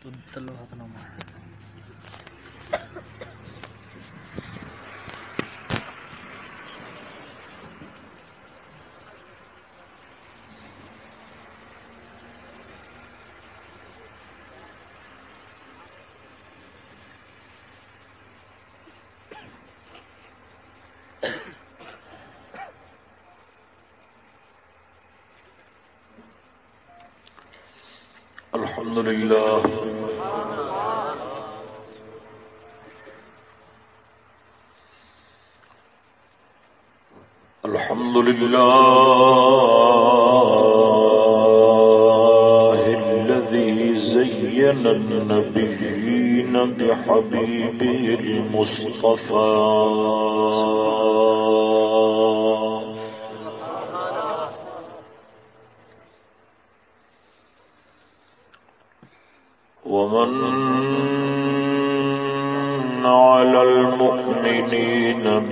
تو الحمد لله الحمد لله الذي زين النبيين بحبيبه المصطفى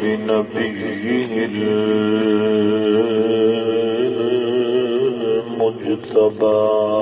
بنبيه المجتبى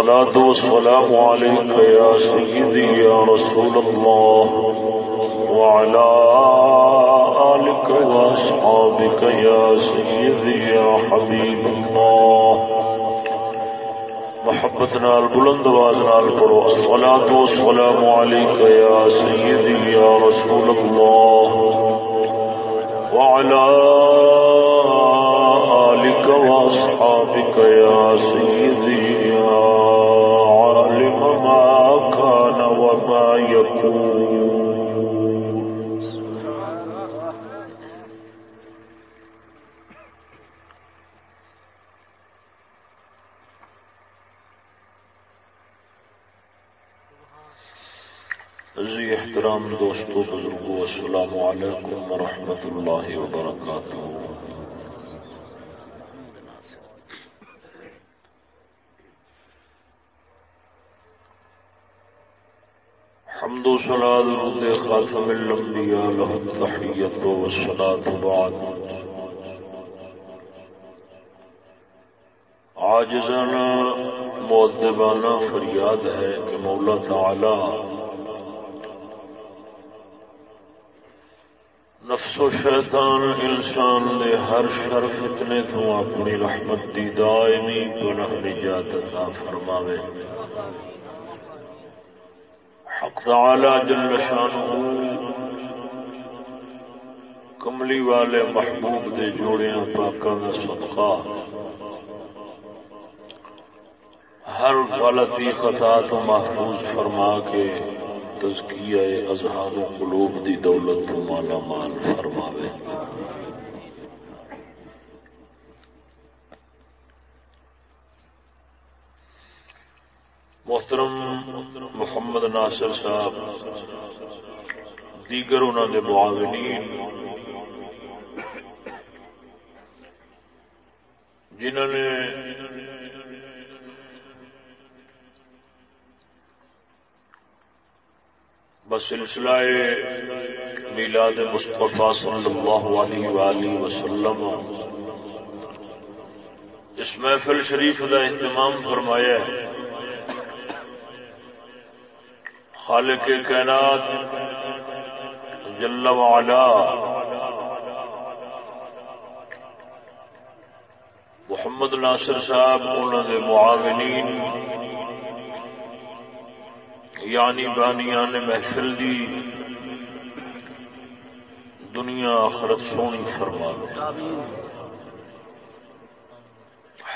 الصلاة والسلام عليك يا سيدي يا رسول الله وعلى آلك وأصحابك يا سيدي يا حبيب الله محبتنا البلند وازنا آواز نال الصلاة والسلام عليك يا سيدي يا رسول الله وعلى آلك وأصحابك يا سيدي يكون احترام دوستو بزرگو السلام علیکم ورحمۃ اللہ وبرکاتہ۔ حمد و صلاة رد خاتم الانبیاء له التحیت و صلاة بعد. عاجزانہ معدبانہ فریاد ہے کہ مولا تعالی نفس و شیطان، انسان دے ہر شر فتنے تو اپنی رحمت دی دائمی پناہ نجات عطا فرماوے۔ حق تعالی جل شانہ کملی والے محبوب دے جوڑیاں پاکاں دا صدقہ۔ ہر غلطی خطا تو محفوظ فرما کے تزکیہ اذہان و قلوب دی دولت تو مالا مال فرماوے۔ محترم محمد ناصر صاحب، دیگر انہوں نے معاونین، جنہوں نے بس سلسلہ میلاد مصطفیٰ صلی اللہ علیہ وآلہ وسلم، اس محفل شریف کا اہتمام فرمایا ہے۔ خالق کائنات جل وعلا۔ محمد ناصر صاحب، انہوں نے معاونین یعنی بانیان محفل دی۔ دنیا آخرت سونی فرما۔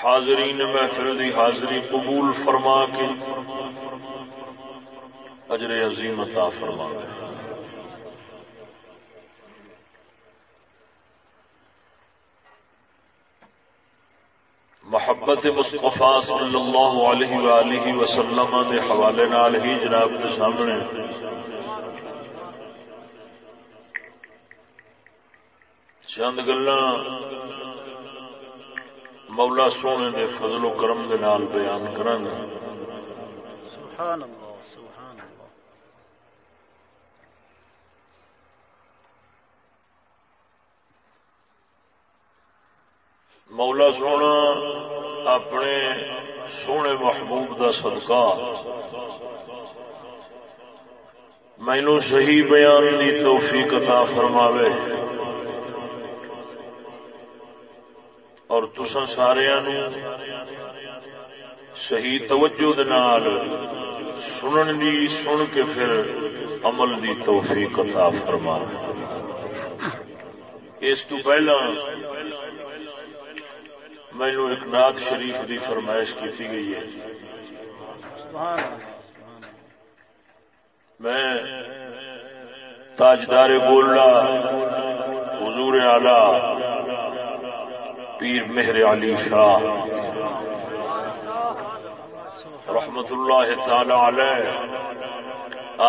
حاضرین محفل دی حاضری قبول فرما کے اجر عظیم عطا فرما دے محبت مصطفیٰ صلی اللہ علیہ وآلہ وسلم دے حوالے نال ہی جناب کے سامنے چند گلا مولا سونے دے فضل و کرم دے نال بیان کرن سبحان اللہ سبحان اللہ مولا سونا، اپنے سونے محبوب دا صدقہ۔ مینو صحیح بیان دی توفیق عطا فرماوے۔ اور تسا سارے صحیح توجہ دنال سنن دی، سن کے پھر عمل دی توفیق عطا فرما اس تو پہلا مینو ایک نات شریف دی فرمائش کی گئی ہے۔ میں تاجدار بولنا حضور آلہ پیر مہر علی شاہ رحمت اللہ تعالی علیہ،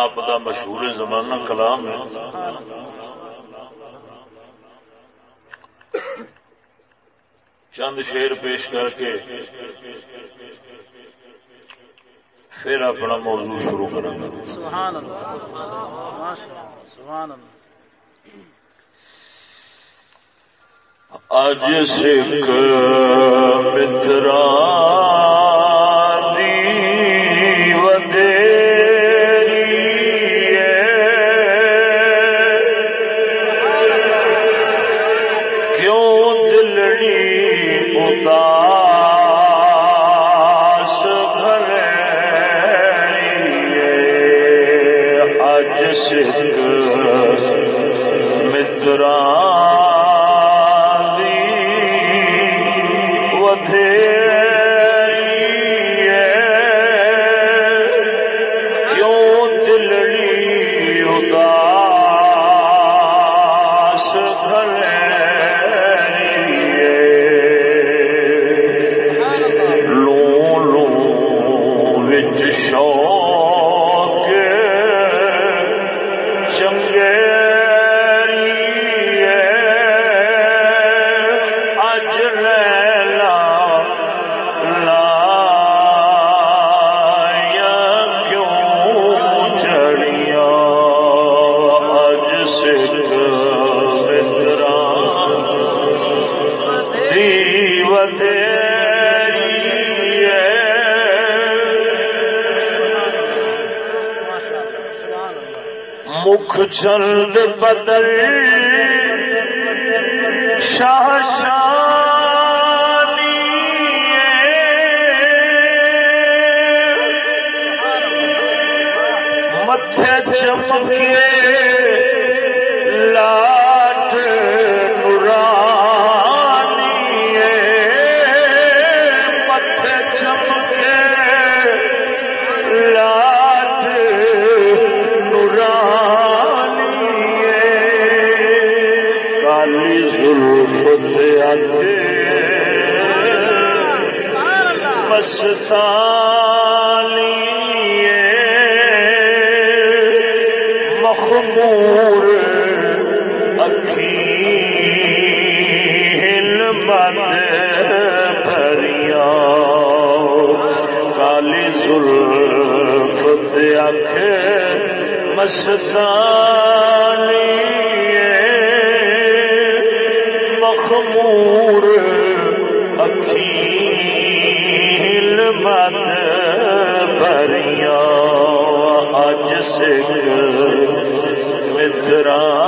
آپ کا مشہور زمانہ کلام ہے۔ چند شیر پیش کر کے پھر اپنا موضوع شروع کروں گا اج سکھ متران چند بدل والی زلف تے اکھے مخمور اکیل مت بھریاں اج سکھ مدران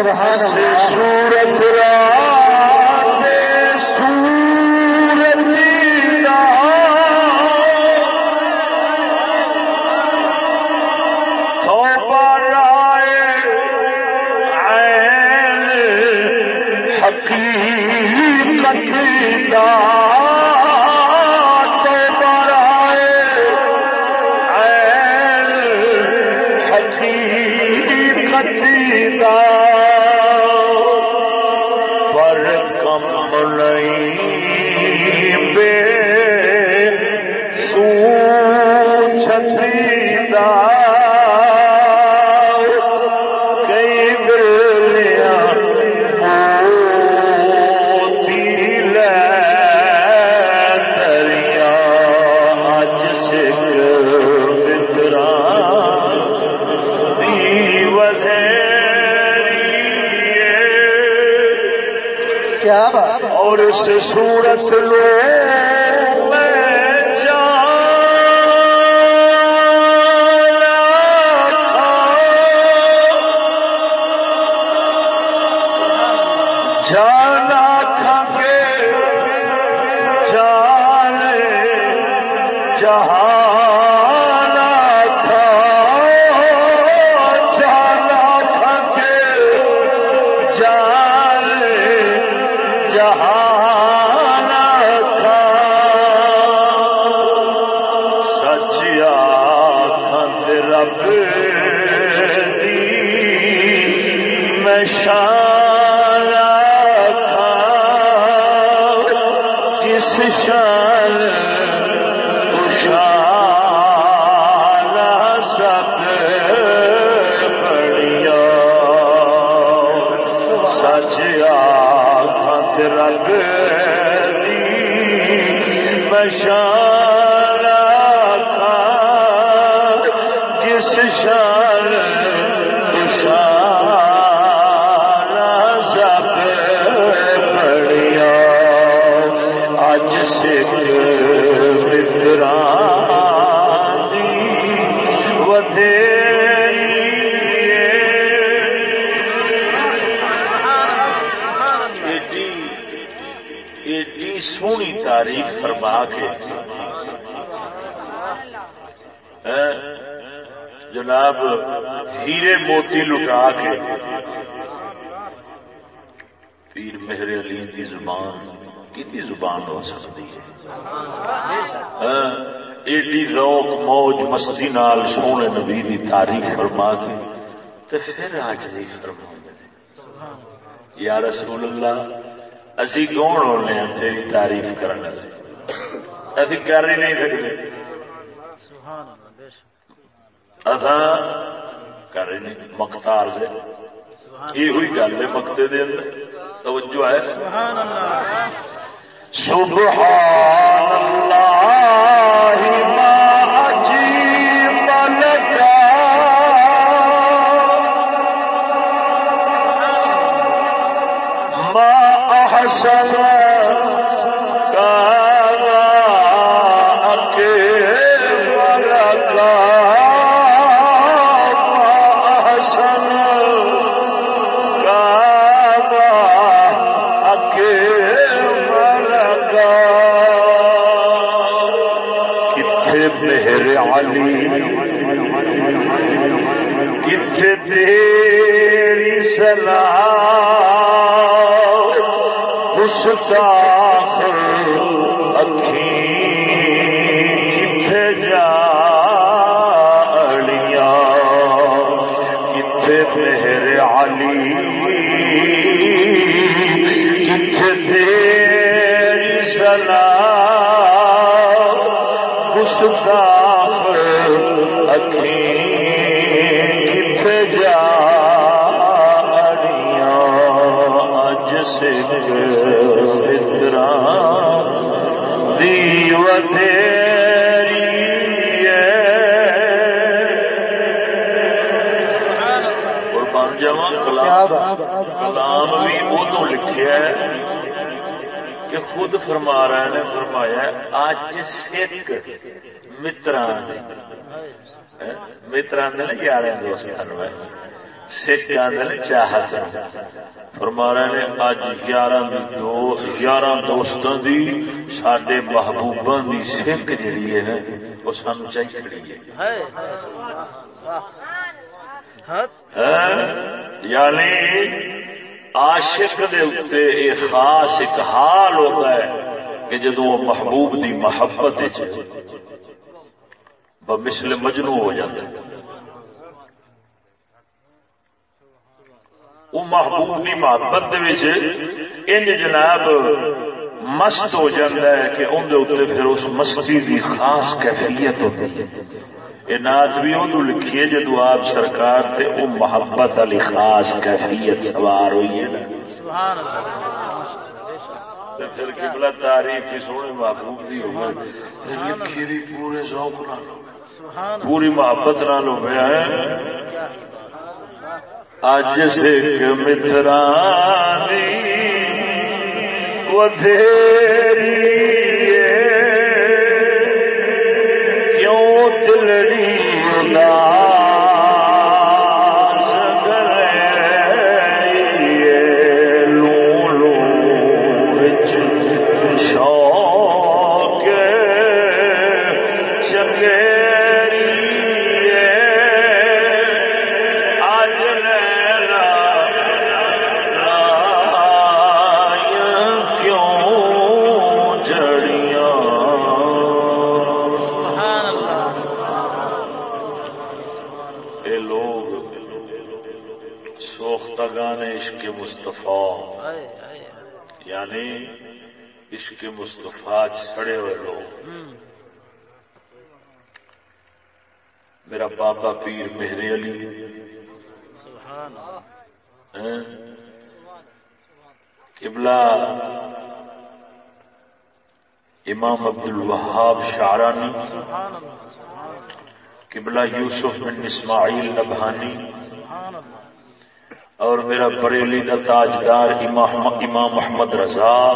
سبحان اللہ صورت موتی لٹا کے۔ پیر مہر علی دی زبان کتنی زبان ہو سکتی ہے؟ ہاں، ایڈی روک موج مستی نال سونے نبی دی تاریخ فرما کے تے پھر آج دی فرما یا رسول اللہ اسی کون ہونے ہیں تیری تعریف کرنے والے؟ ابھی کر ہی نہیں سکتے۔ اصا کر ہی نہیں مختار سے۔ یہ ہوئی گل ہے مکتے دے اندر۔ توجہ ہے۔ سبحان اللہ سبحان اللہ ما عجیب لکا ما احسن گستاخ اکھیں کتھے جاڑیاں کتھے مہر علی کتھے تیری سلام گستاخ کتھے اج خود فرما رہے نے فرمایا اج سکھ متران نے یار دوستان سکھ آدھے چاہت فرما رہے نے اج یارہ دو یارہ دوستوں دی سڈے محبوباں دی سکھ جڑی ہے نا وہ چاہیے۔ ہاں؟ یعنی عاشق دے اتنے ایک خاص ایک حال ہوتا ہے کہ جدو وہ محبوب دی محبت مسل مجنو ہو جاتا ہے۔ وہ محبوب کی محبت انج جناب مست ہو جاتا ہے کہ اندر اتنے پھر اس مستی کی خاص کیفیت ہوتی ہے۔ یہ نات بھی ادو لکھی ہے جدو آپ سرکار تے او محبت علی خاص کیفیت سوار ہوئی ہے پھر قبلہ تعریف کی سونے محبوب دی ہو لکھی دی پورے ذوق نہ پوری محبت نہ لو گیا ہے۔ اج سکھ مترانی کیوں عشق مصطفیٰ سڑے ہوئے لوگ۔ میرا بابا پیر مہر علی۔ قبلہ امام عبد الوہاب شارانی قبلہ یوسف بن اسماعیل نبھانی۔ اور میرا بریلی کا تاجدار امام محمد رضا۔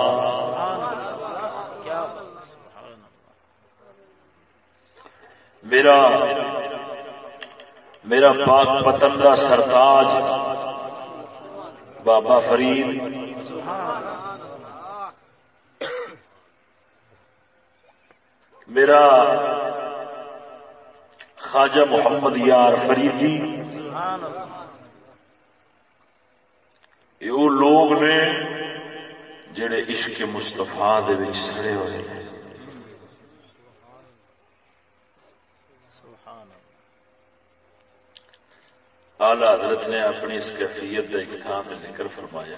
میرا میرا پاک پتندہ سرتاج بابا فرید۔ میرا خواجہ محمد یار فریدی جی۔ یہ لوگ نے جڑے عشق مستفا سڑے ہوئے ہیں۔ اعلی حضرت نے اپنی اس کیفیت کا اختتام میں ذکر فرمایا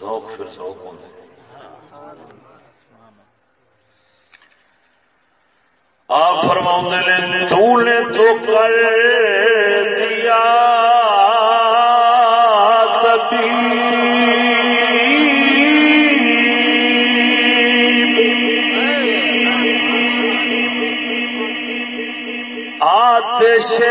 ذوق پھر ذوق ہوں آپ فرما نے تو نے تو کر دیا تو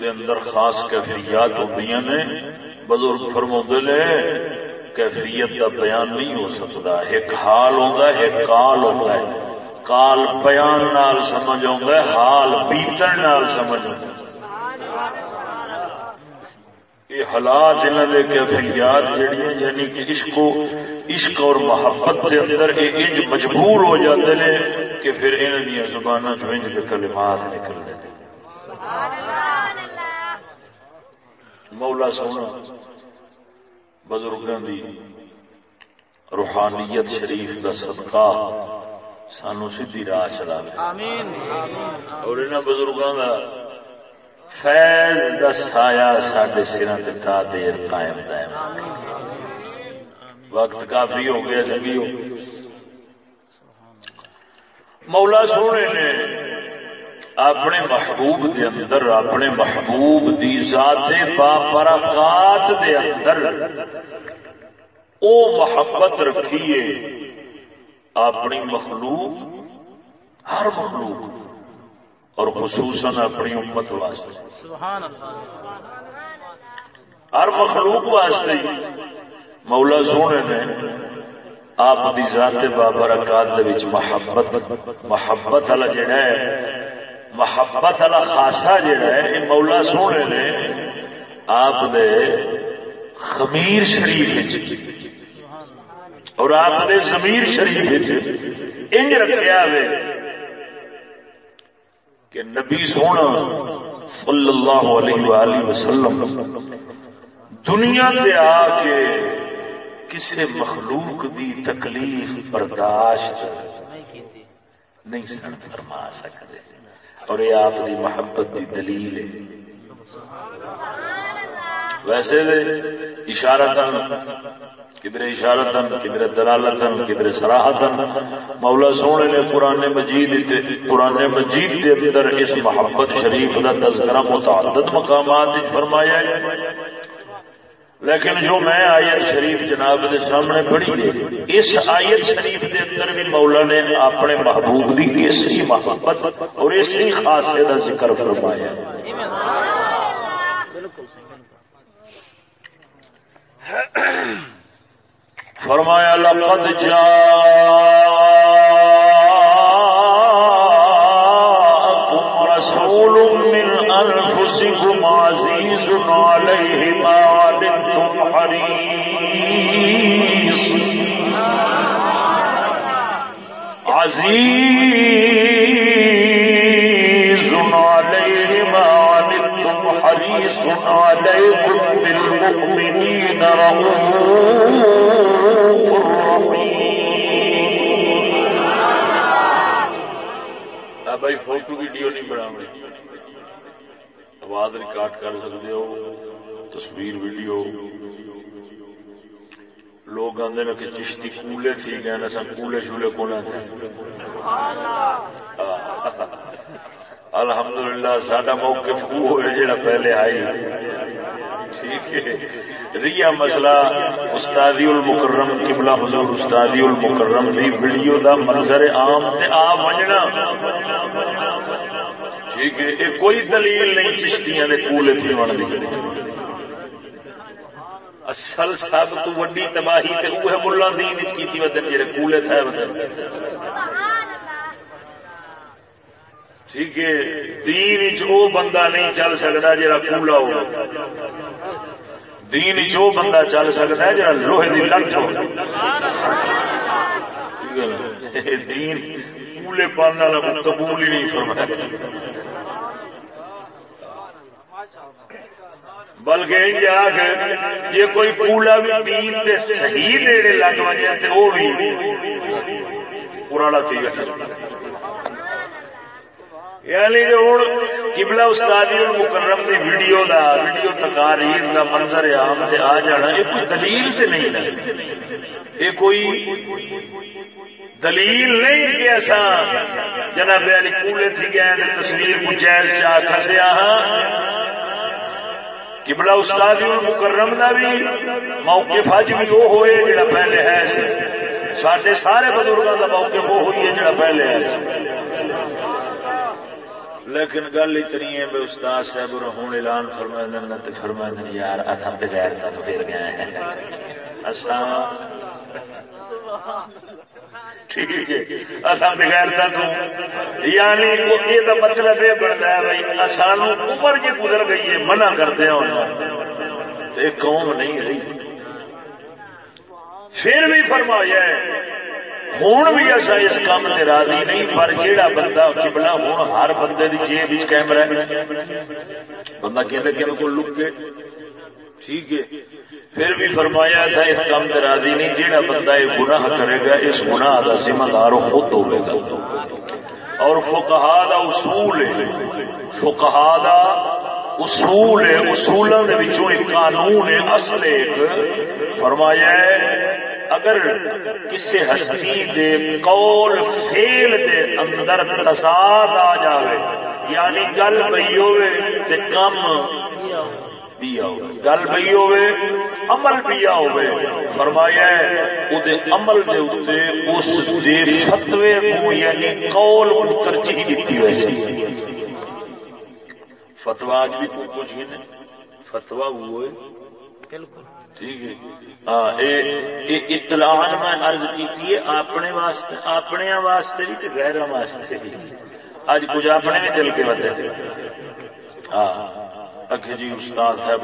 دے اندر خاص کیفیات ہوتی نے، بزرگ فرما نے، کیفیت کا بیان نہیں ہو سکتا ایک حال ہوتا ہے، ایک کال ہوتا ہے۔ کال بیان نال سمجھ آتا ہے، حال بیتن نال سمجھ آتا یہ حالات انہوں نے کیفیات جڑی یعنی کہ عشق و عشق اور محبت کے اندر یہ انج مجبور ہو جاتے ہیں کہ پھر انہوں زبان چنج کے کلمات نکلتے ہیں مولا سونا بزرگوں دی روحانیت شریف کا صدقہ سانو سی راہ چلا اور انہوں بزرگوں کا فیض کا سایا سڈے سرا تا دیر قائم دائم وقت کافی ہو گیا سبھی ہو مولا سونے نے اپنے محبوب دے اندر، اپنے محبوب دی ذات باپرکات دے اندر او محبت رکھیے۔ اپنی مخلوق، ہر مخلوق، اور خصوصاً اپنی امت واسطے۔ ہر مخلوق واسطے۔ مولا سونے نے آپ دی ذات بابرکات محبت محبت والا جڑا ہے محبت والا خاصا جڑا ہے، یہ مولا سونے نے آپ دے خمیر شریف اور آپ نے زمیر شریف انج رکھا ہوئے کہ نبی سونا صلی اللہ علیہ وآلہ وسلم دنیا سے آ کے کسی مخلوق دی تکلیف برداشت نہیں سن فرما سکتے۔ اور یہ آپ دی محبت دی دلیل ہے۔ ویسے اشارتن کدھر اشارتن کدھر دلالتن کدھر سراہتن مولا سونے نے قرآن مجید قرآن مجید کے اندر اس محبت شریف کا تذکرہ متعدد مقامات فرمایا لیکن جو میں آیت شریف جناب دے سامنے پڑھی ہے اس آیت شریف دے اندر بھی مولا نے اپنے محبوب دی اسی محبت اور اسی خاصے کا ذکر فرمایا۔ فرمایا، لقد جاءكم رسول من انفسكم عزيز عليه ما حريص عزيز عليه ما عنتم حريص عليكم بالمؤمنين رؤوف رحيم بھائی فوٹو ویڈیو نہیں بنا آواز ریکارڈ کر سکتے ہو۔ تصویر ویڈیو۔ لوگ آدھے نا کہ چشتی کولے تھی، گئے نا سب کولے شولے کو الحمد للہ ساڈا موقف وہ جڑا پہلے آئی۔ ٹھیک ہے۔ ریا مسئلہ، استادی المکرم، قبلہ حضور استادی المکرم دی ویڈیو دا منظر عام تے آ بننا ٹھیک ہے، یہ کوئی دلیل نہیں چشتیاں دے کولے تھی بن دی اصل سب تو وڈی تباہی تے اوہ ملا دین وچ کیتی ودن جڑے کولے تھے ودن ٹھیک ہے، دین وچ او بندہ نہیں چل سکدا جڑا کولا ہو۔ دین وچ او بندہ چل سکدا ہے جڑا لوہے دی لٹ ہو۔ دین کولے پان والا قبول ہی نہیں فرمایا۔ بلکہ یہ کوئی کولا بھی دین دے صحیح نیڑے لگ وجے تے وہ بھی پرانا سی یعنی ہوں کبلا استادی مکرم دی ویڈیو دا، ویڈیو تقاریر دا منظر عام سے آ جانا، یہ کوئی دلیل سے نہیں ہے۔ یہ کوئی دلیل نہیں کہ ایسا جناب علی کولے تھی گئے تصویر کو جائز چاہ کھسیا ہاں کبلا استاد مکرم کا بھی، موقف اج بھی وہ ہوئے جڑا پہلے ہے سارے سارے بزرگوں کا موقف وہ ہوئی ہے جڑا پہلے ہے لیکن گل اتنی ہے بے استاد صاحب ہوں اعلان فرمائے فرمائے یار اصا بغیر تو پھر گئے ہیں۔ ٹھیک ہے۔ اصا بغیر یعنی یہ مطلب یہ بنتا ہے بھائی سانو عمر جی گزر گئی ہے، منع کرتے ہیں قوم نہیں رہی۔ پھر بھی فرمایا ہوں بھی اصا اس کام سے راضی نہیں، پر جیڑا بندہ کبلا ہوں ہر بندے کی جیب کیمرہ بندہ کہ کو کے ٹھیک ہے۔ پھر بھی فرمایا تھا، اس کام سے راضی نہیں، جیڑا بندہ یہ گناہ کرے گا، اس گناہ کا ذمہ دار خود ہوگا اور فقہا دا اصول ہے، فقہا دا اصول ہے، اصولوں ایک قانون ہے، اصل ایک۔ فرمایا ہے، اگر کسی ہستی دے قول فیل دے اندر تضاد آ جاوے یعنی گل بئی ہوئے تے کم گل بئی ہوئے عمل پیا ہوئے। فرمایا او دے عمل دے اوتے اس دے فتوی کو یعنی قول کو ترجیح دیتی ویسی فتوا اج بھی کچھ نہیں فتوا ہوئے بالکل۔ ٹھیک ہے۔ ہاں اطلاع میں عرض کی اپنے واسطے اپنے واسطے بھی غیر واسطے بھی۔ اج کچھ اپنے بھی چل کے بدے ہاں۔ اکھے جی استاد صاحب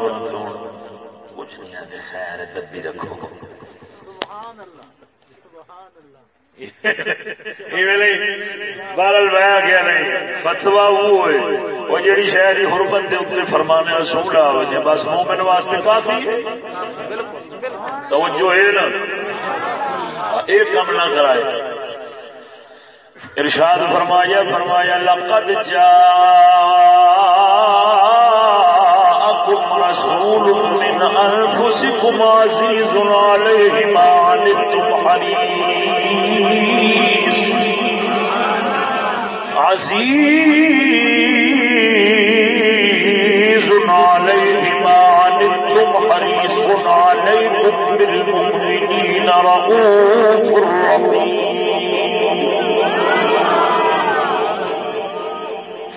کچھ نہیں آتے خیر دبی رکھو۔ سبحان اللہ۔ بارل بہا گیا نہیں فتوا وہ وہ جہی شہر کی حربت کے اتنے فرمانے رسول آ جائے، بس مومن واسطے کافی توجہ ہے نا۔ ایک کم نہ کرائے۔ ارشاد فرمایا فرمایا، لقد جا رسول من انفسكم عزيز عليه ما عنتم حريص عزيز عليه ما عنتم حريص عليكم بالمؤمنين رؤوف رحيم.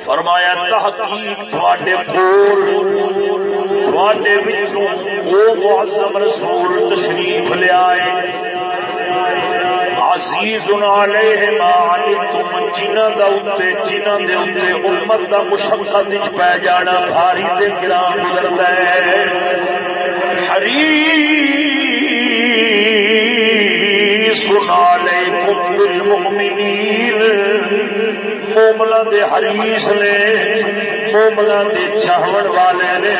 فرمایا، تحقیق تھوڑے کول تھوڑے وچوں او معظم رسول تشریف لے آئے۔ عزیز علیہ ما علمتم جنہ دا اوتے جنہ دے امت دا مشقت وچ پے جانا، بھاری تے گراں گزردا ہے۔ حریص علیکم بالمؤمنین موملا دے حریص نے موملا دے چاہن والے نے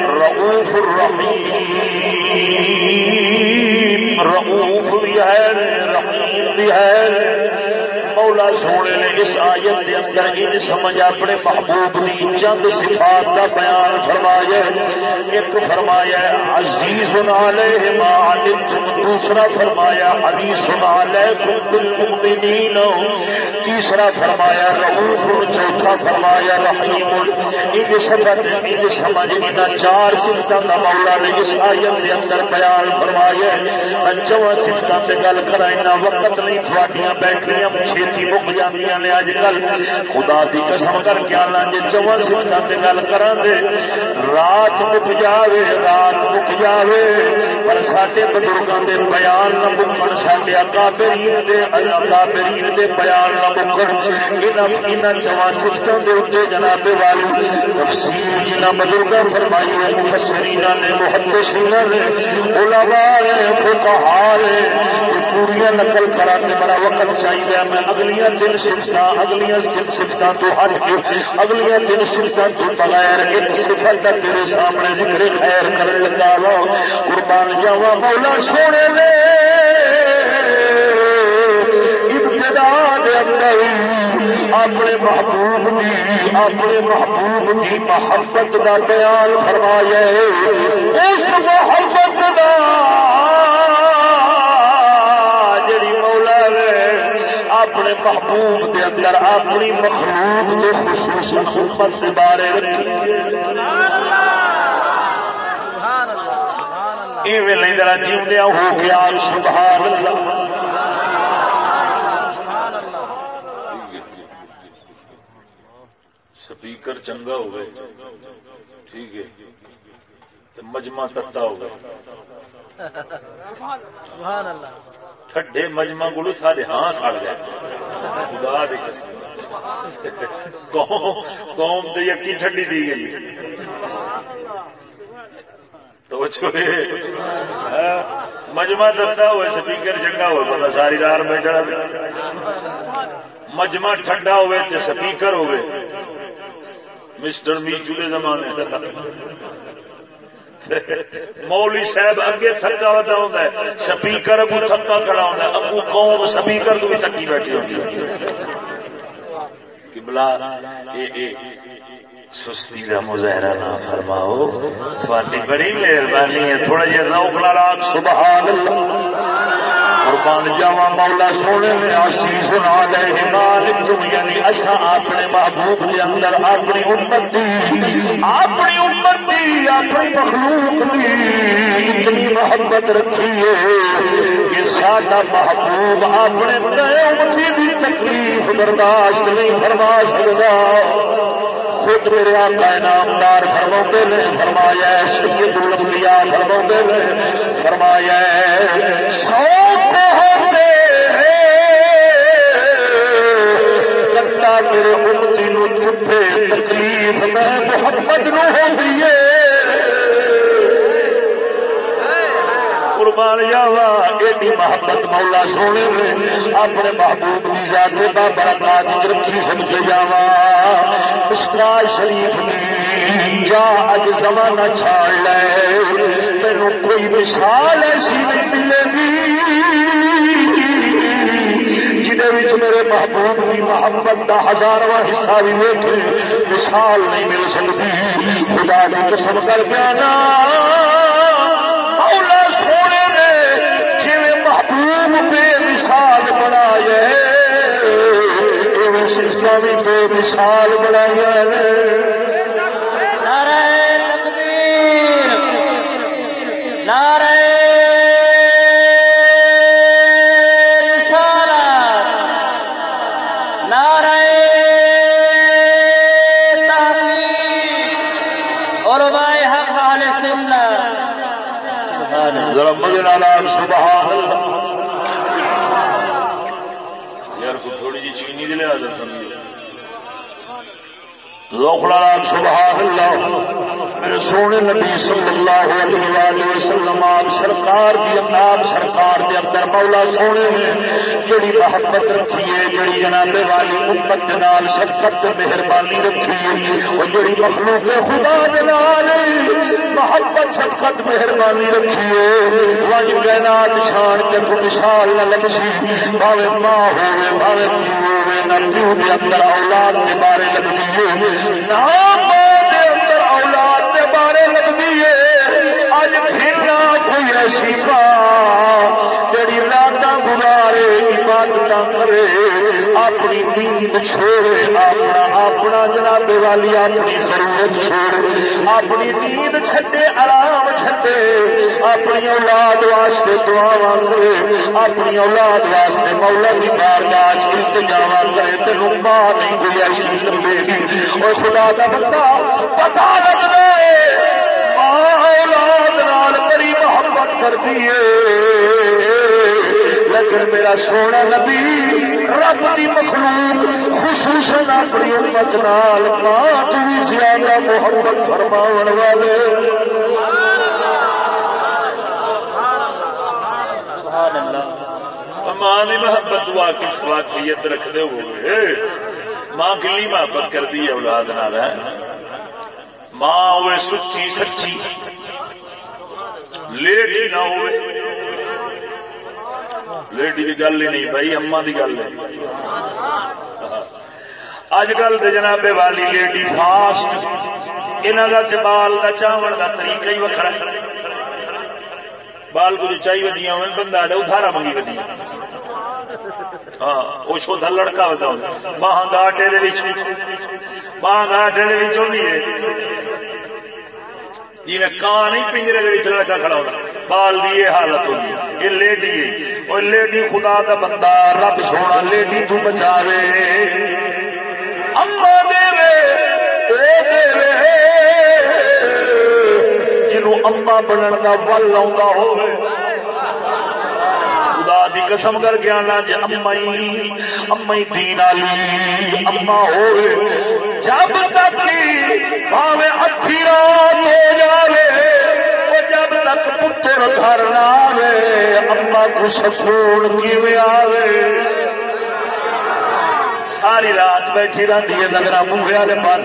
رعوف الرحیم۔ رعوف بھی ہے، رحیم بھی ہے۔ مولا سونے نے اس آیت کے اندر ان سمجھ اپنے محبوب کی چند صفات کا بیان فرمایا ایک فرمایا عزیز علیہ ما علمتم، دوسرا فرمایا حدیث علیکم بالمؤمنین۔ تیسرا فرمایا رؤوف۔ چوتھا فرمایا رحیم۔ ان سبت ان سمجھ، ان چار صفتاں کا مولا نے اس آیت کے اندر بیان فرمایا پنجواں صفتاں تے گل کرائنا وقت نہیں، تھوڑیاں بیٹھیاں چھتی مک جاندیاں نے اج کل۔ خدا دی قسم کر کے آنا جے چواں صفتاں تے گل کراں دے رات مک جاوے، رات مک جاوے۔ پر ساڈے بزرگاں دے بیان نہ مکن ساڈے اکابرین دے اکابرین دے بیان نہ مکن انہاں انہاں چواں صفتاں دے اوتے جناب والی تفسیر جنہاں بزرگاں فرمائی ہے مفسرین نے، محدثین نے، علماء نے، فقہاء نے پوریاں نقل کرا تے بڑا وقت چاہیے، میں اگلیاں تین سفت اگلیاں تین سفت تو ہٹ کے اگلیاں تین سفت تو بغیر ایک صفت کا تیرے سامنے ذکر خیر کرنے لگا وا۔ قربان جاوا مولا سونے نے ابتدا اندر اپنے محبوب کی اپنے محبوب کی محبت کا بیان فرمایا اس محبت کا اپنے محبوب کے اندر اپنی مخلوق کے خصوصی خدمت کے بارے رکھی ایویں ذرا جیوندیا ہو گیا سبحان اللہ۔ سپیکر چنگا ہو گئے ٹھیک ہے۔ مجمع تتا ہو گئے ٹھڈے مجمع کو سارے ہاں سڑ گئے خدا دی قوم تو یقین ٹھنڈی دی گئی۔ تو ہاں، مجمع دتا ہوئے سپیکر چنگا ہوئے پتا ساری رات میں چڑھا مجمع ٹھنڈا ہوئے تے سپیکر ہوئے۔ مسٹر میچو کے زمانے۔ مولی صاحب اگے تھکا ہوتا ہوتا ہے، سپیکر اگو تھکا کھڑا ہوتا ہے اگو قوم سپیکر تو بھی تھکی بیٹھی ہوتی ہے۔ بلا سستی کا مظاہرہ نہ فرماؤ۔ تھوڑی بڑی مہربانی ہے، تھوڑا جہا روک لا سبحان اللہ۔ قربان جاوا مولا سونے نے آشی سنا دے مالک یعنی اچھا اپنے محبوب کے اندر، اپنی امت دی۔ اپنی امت دی، اپنی مخلوق دی۔ اتنی محبت رکھی ہے کہ سارا محبوب اپنے نئے امتی دی تکلیف برداشت نہیں فرما سکتا خود میرے آقا نامدار فرما نے فرمایا سید الانبیاء فرما نے فرمایا سو کو ہوتے میرے امتی نو چپے تکلیف میں محمد نو ہوتی ہے قربان جاوا۔ ایڈی محبت مولا سونے میں اپنے محبوب کی ذات کا بڑا کاج رکھی سمجھ جاوا اسکا شریف نے جا اج زمانہ چھاڑ لے۔ تین کوئی مثال ایسی نہیں ملے گی جہد میرے محبوب کی محبت کا ہزارواں حصہ بھی ویٹے مثال نہیں مل سکتی۔ خدا کی قسم کر کے نا مثال بنایا سلسلہ بھی بے مثال بنایا سبحان اللہ۔ میرے سونے نبی صلی اللہ علیہ وآلہ وسلم، آپ سرکار کی انداب سرکار کے اندر مولا سونے نے جڑی محبت رکھی ہے، جڑی جناب والی امت نال شفقت مہربانی رکھی ہے وہ جڑی مخلوق خدا جلال محبت شفقت مہربانی رکھی ہے۔ وج کائنات شان کے خوشحال نہ لگسی بھاوے ماں ہوے بھاوے پیو ہوے نہ پیو کے اندر اولاد کے بارے لگتی ہے۔ نہ ہے پھرنا کوئی ایسی جڑی رات گزارے عبادت کرے اپنی نیند چھوڑے اپنا اپنا جناب والی اپنی ضرورت چھوڑے اپنی نیند چھٹے آرام چھٹے اپنی اولاد واسطے دعا کرے اپنی اولاد واسطے مولا کی بار گاہ التجاوا کرے تینوں ماں نہیں کوئی ایسی لمبے گی اور خدا کا بندہ پتا لگتا ہے اولاد نال محبت کرتی ہے۔ لیکن میرا سونا نبی رب کی مخلوق خصوصاً اپنی امت نال پانچ بھی زیادہ محبت فرما والے۔ ماں نے محبت واقف واقعیت رکھتے ہوئے ماں کلی محبت کرتی ہے اولاد نال ماں ہوئے سچی سچی۔ لیڈی نہ ہوئے لیڈی کی گل ہی نہیں بھائی اما کی گل ہے اج کل تو جناب والی لیڈی فاسٹ انہوں کا بال کا چاول کا طریقہ ہی وکرا بال کو چاہیے ودیا بندہ ادھارا منگی ودیا ہاں وہ چھوٹا لڑکا ہوتا ہوں باہ گاٹے باہ گاٹے جی کان نہیں پنجرے لڑکا کھڑا ہوتا بال کی یہ حالت ہوتی یہ لیڈی اور لیڈی خدا کا بندہ رب سونا لیڈی تو بچا امبا دے جنوں اما بنن کا ول آ دی قسم کر کے آنا جی امائی امائی دین علی، اما ہوئے، جب تک بھاوے اتھی رات ہو جاوے جب تک پتر گھر نہ آوے، اما کو سکون کی آوے؟ ساری رات بیٹھی رہتی ہے نگر منگے والے پاس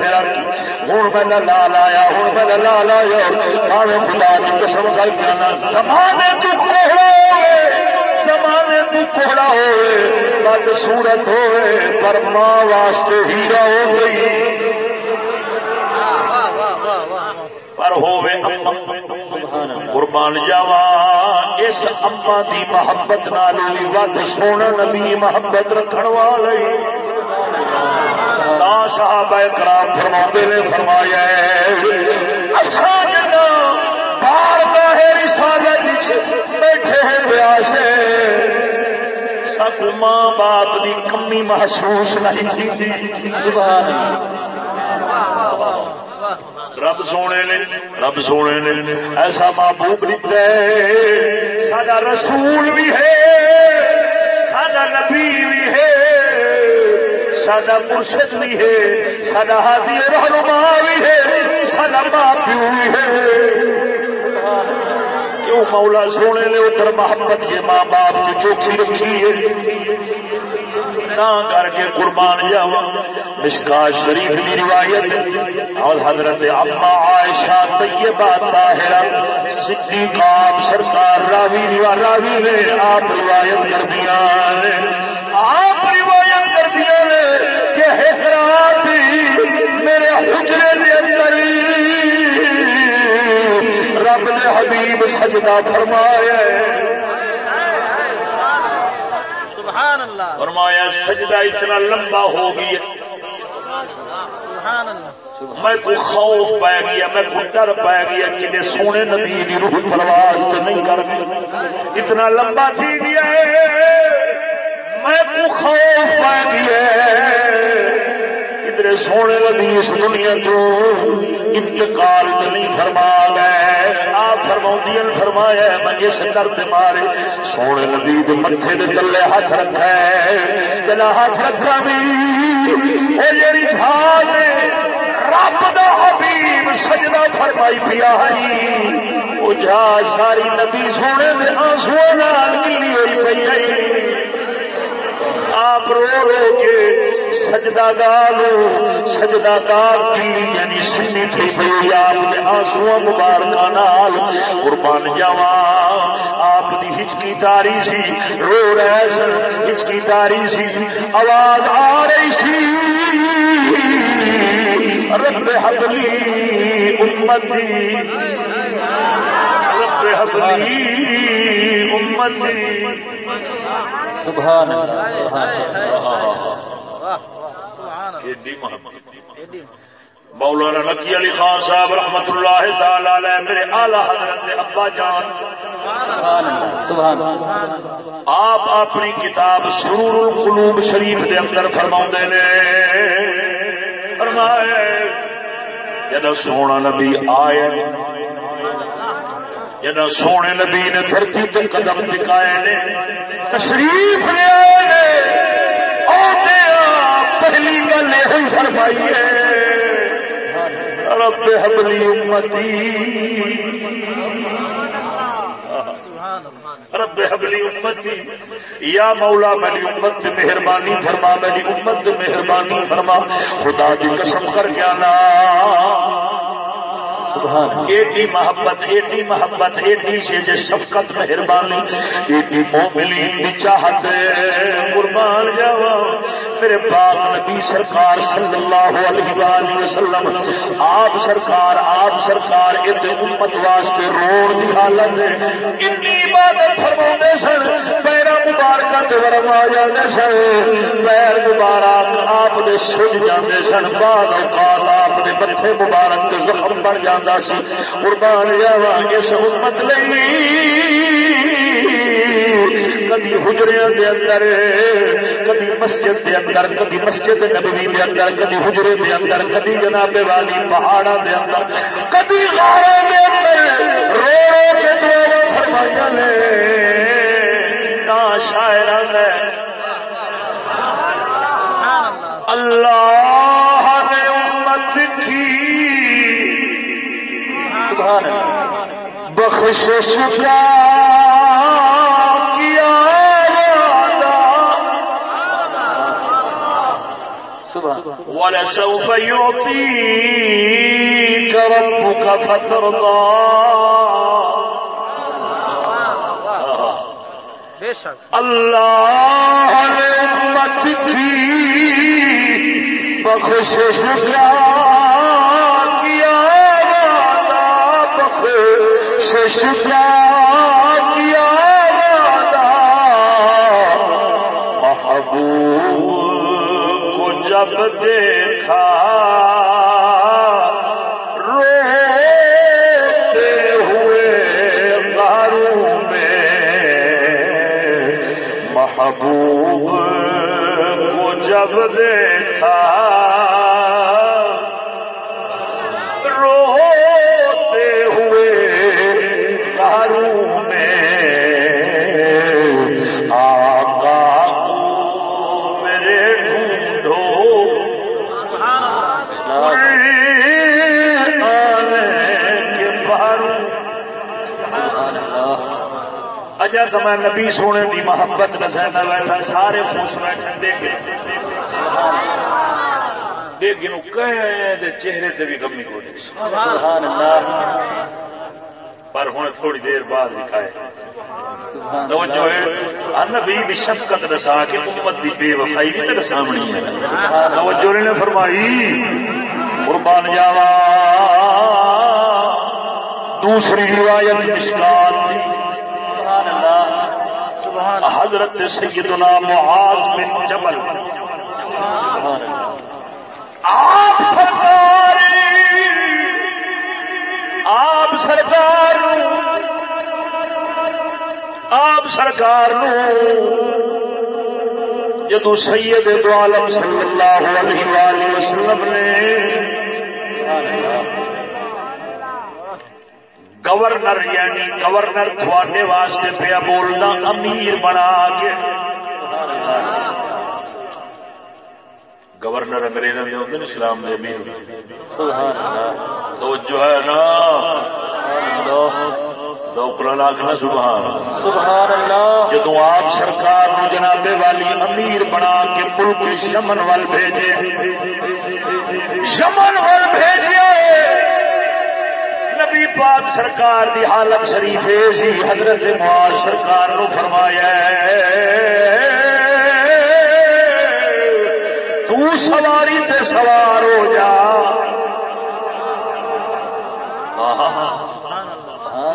ہوں میں لال آیا، ہوں میں لال آیا۔ آوے خدا کی قسم کر زمانے تو کوہڑا ہوئے، زمانے تو ہوئے۔ بد صورت ہوئے، پر ماں واسطے ہیرا ہو گئی۔ پر ہوے قربان جاوا، اس اما دی محبت نال ود سونا نبی محبت رکھن والے۔ صاحب کرام فرما نے فرمایا بیٹھے ہیں بیاس سب ماں باپ کی کمی محسوس نہیں کی رب سونے نے، رب سونے نے، ایسا محبوب دیتا ہے। سارا رسول بھی ہے سارا نبی بھی ہے سڈا مرشد بھی ہے سڈا ہاتھی رہنما بھی ہے سڈا ماں پیو بھی ہے۔ کیوں مولا سونے نے ادھر محبت کے ماں باپ کی چوکھی رکھی ہے؟ کر کے قربان جاوا مشکا شریف کی روایت اور حضرت اما عائشہ طیبہ طاہرہ صدیقہ سرکار راوی راوی نے آپ روایت کر دیا آپ روایت کر دیا کہ حضرات میرے حجرے کے اندر رب نے حبیب سجدہ فرمایا فرمایا سجدہ اتنا لمبا ہو گیا۔ میں کو خوف پی گیا میں کو ڈر پی گیا کہ سونے نبی روح پرواز تو نہیں کر اتنا لمبا تھی گیا میں خوف پا گیا کدھر سونے لگی اس دنیا تو انتقال تو نہیں فرما گئے آپ فرما فرمایا میں اس درد مارے۔ سونے نبی کے متے کے تلے ہاتھ رکھا ہے۔ جنا ہاتھ رکھا بھی۔ جی تھان رب دا حبیب سجدہ فرمائی پیا وہ جا ساری نبی سونے میں آنسو نال ملی ہوئی پی آپ رو رو کے سجدہ گالو سجدہ گال کی یعنی سنی تھی پی آپ نے آنسو مبارک نال قربان جاوا آپ کی ہچکی تاری سی، رو رہے سن، ہچکی تاری سی۔ آواز آ رہی سی۔ رب حبلی امتی۔ رب حبلی امتی۔ سبحان مولانا نکی علی خان صاحب رحمت اللہ تعالی میرے آلہ حضرت ابا جان. آپ اپنی کتاب سرور القلوب شریف دے اندر فرما نے. فرمائے جب سونا نبی آئے جب سونے نبی نے دھرتی تے قدم دکھائے نے، تشریف لے پہلی گل یہ فرمائی ہے، رب حبلی امتی۔ رب حبلی امتی۔ یا مولا میری امت مہربانی فرما، میری امت مہربانی فرما، خدا کی قسم کر کے آنا۔ ایڈی محبت ایڈی محبت، ایڈی سے شفقت، مہربانی۔ ایڈی موملی چاہت قربان جاوا میرے پاک نبی سرکار صلی اللہ علیہ وآلہ وسلم، آپ سرکار آپ سرکار ادھر امت واسطے روڑ دی حالت اتنی عبادت فرما سن۔ پیرا مبارک ورم آ جاتے سن۔ پیر مبارک آپ دے سج جاتے سن۔ بعد اوقات آپ دے متے مبارک زخم بن جاتا سی، قربان جاوا، اس امت لئی کدی حجرے دے اندر کدی مسجد دے اندر کدی مسجد نبوی دے اندر کدی حجرے دے اندر کدی جناب والی پہاڑا دے اندر کدی غارے دے اندر، رو رو کے دعا فرمایا نے نا شاعر ہے۔ اللہ بخشش کیا کیا ولسوف يعطيك ربك فترضى. بے شک اللہ نے امت کی بخشش کیا بخشش کیا کیا محبوب کو جب دیکھا، روتے ہوئے غاروں میں، محبوب کو جب دیکھا میں نبی سونے دی محبت نسائنا بیٹھا سارے خوش بیٹھے، دیکھے۔ دیکھ نو کہے چہرے تے بھی کمی کو نہیں سبحان اللہ پر ہوں تھوڑی دیر بعد دکھائے توجہ ہے نبی دی شفقت دسا کے امت دی بے وفائی بھی تیرے سامنے ہے۔ توجہ نے فرمائی۔ قربان جاوا۔ دوسری روایت مشکات دی سبحان اللہ سبحان حضرت سیدنا معاذ بن جبل۔ آپ سرکار آپ سرکار آپ سرکار جدو سید دو عالم صلی اللہ علیہ وسلم نے گورنر یعنی گورنر تھوڑے واسطے پیا بولنا امیر بنا کے۔ گورنر انگریزوں کے ہوتے نا اسلام کے امیر۔ تو جو ہے نا؟ دوکلا لاکھنا سبحان سبحان اللہ۔ جدو آپ سرکار نو جناب والی امیر بنا کے ملک شمن وال بھیجے۔ شمن وال بھیجے۔ نبی پاک سرکار دی حالت شریف سی حضرت معاذ سرکار نو فرمایا تو سواری تے سوار ہو جا۔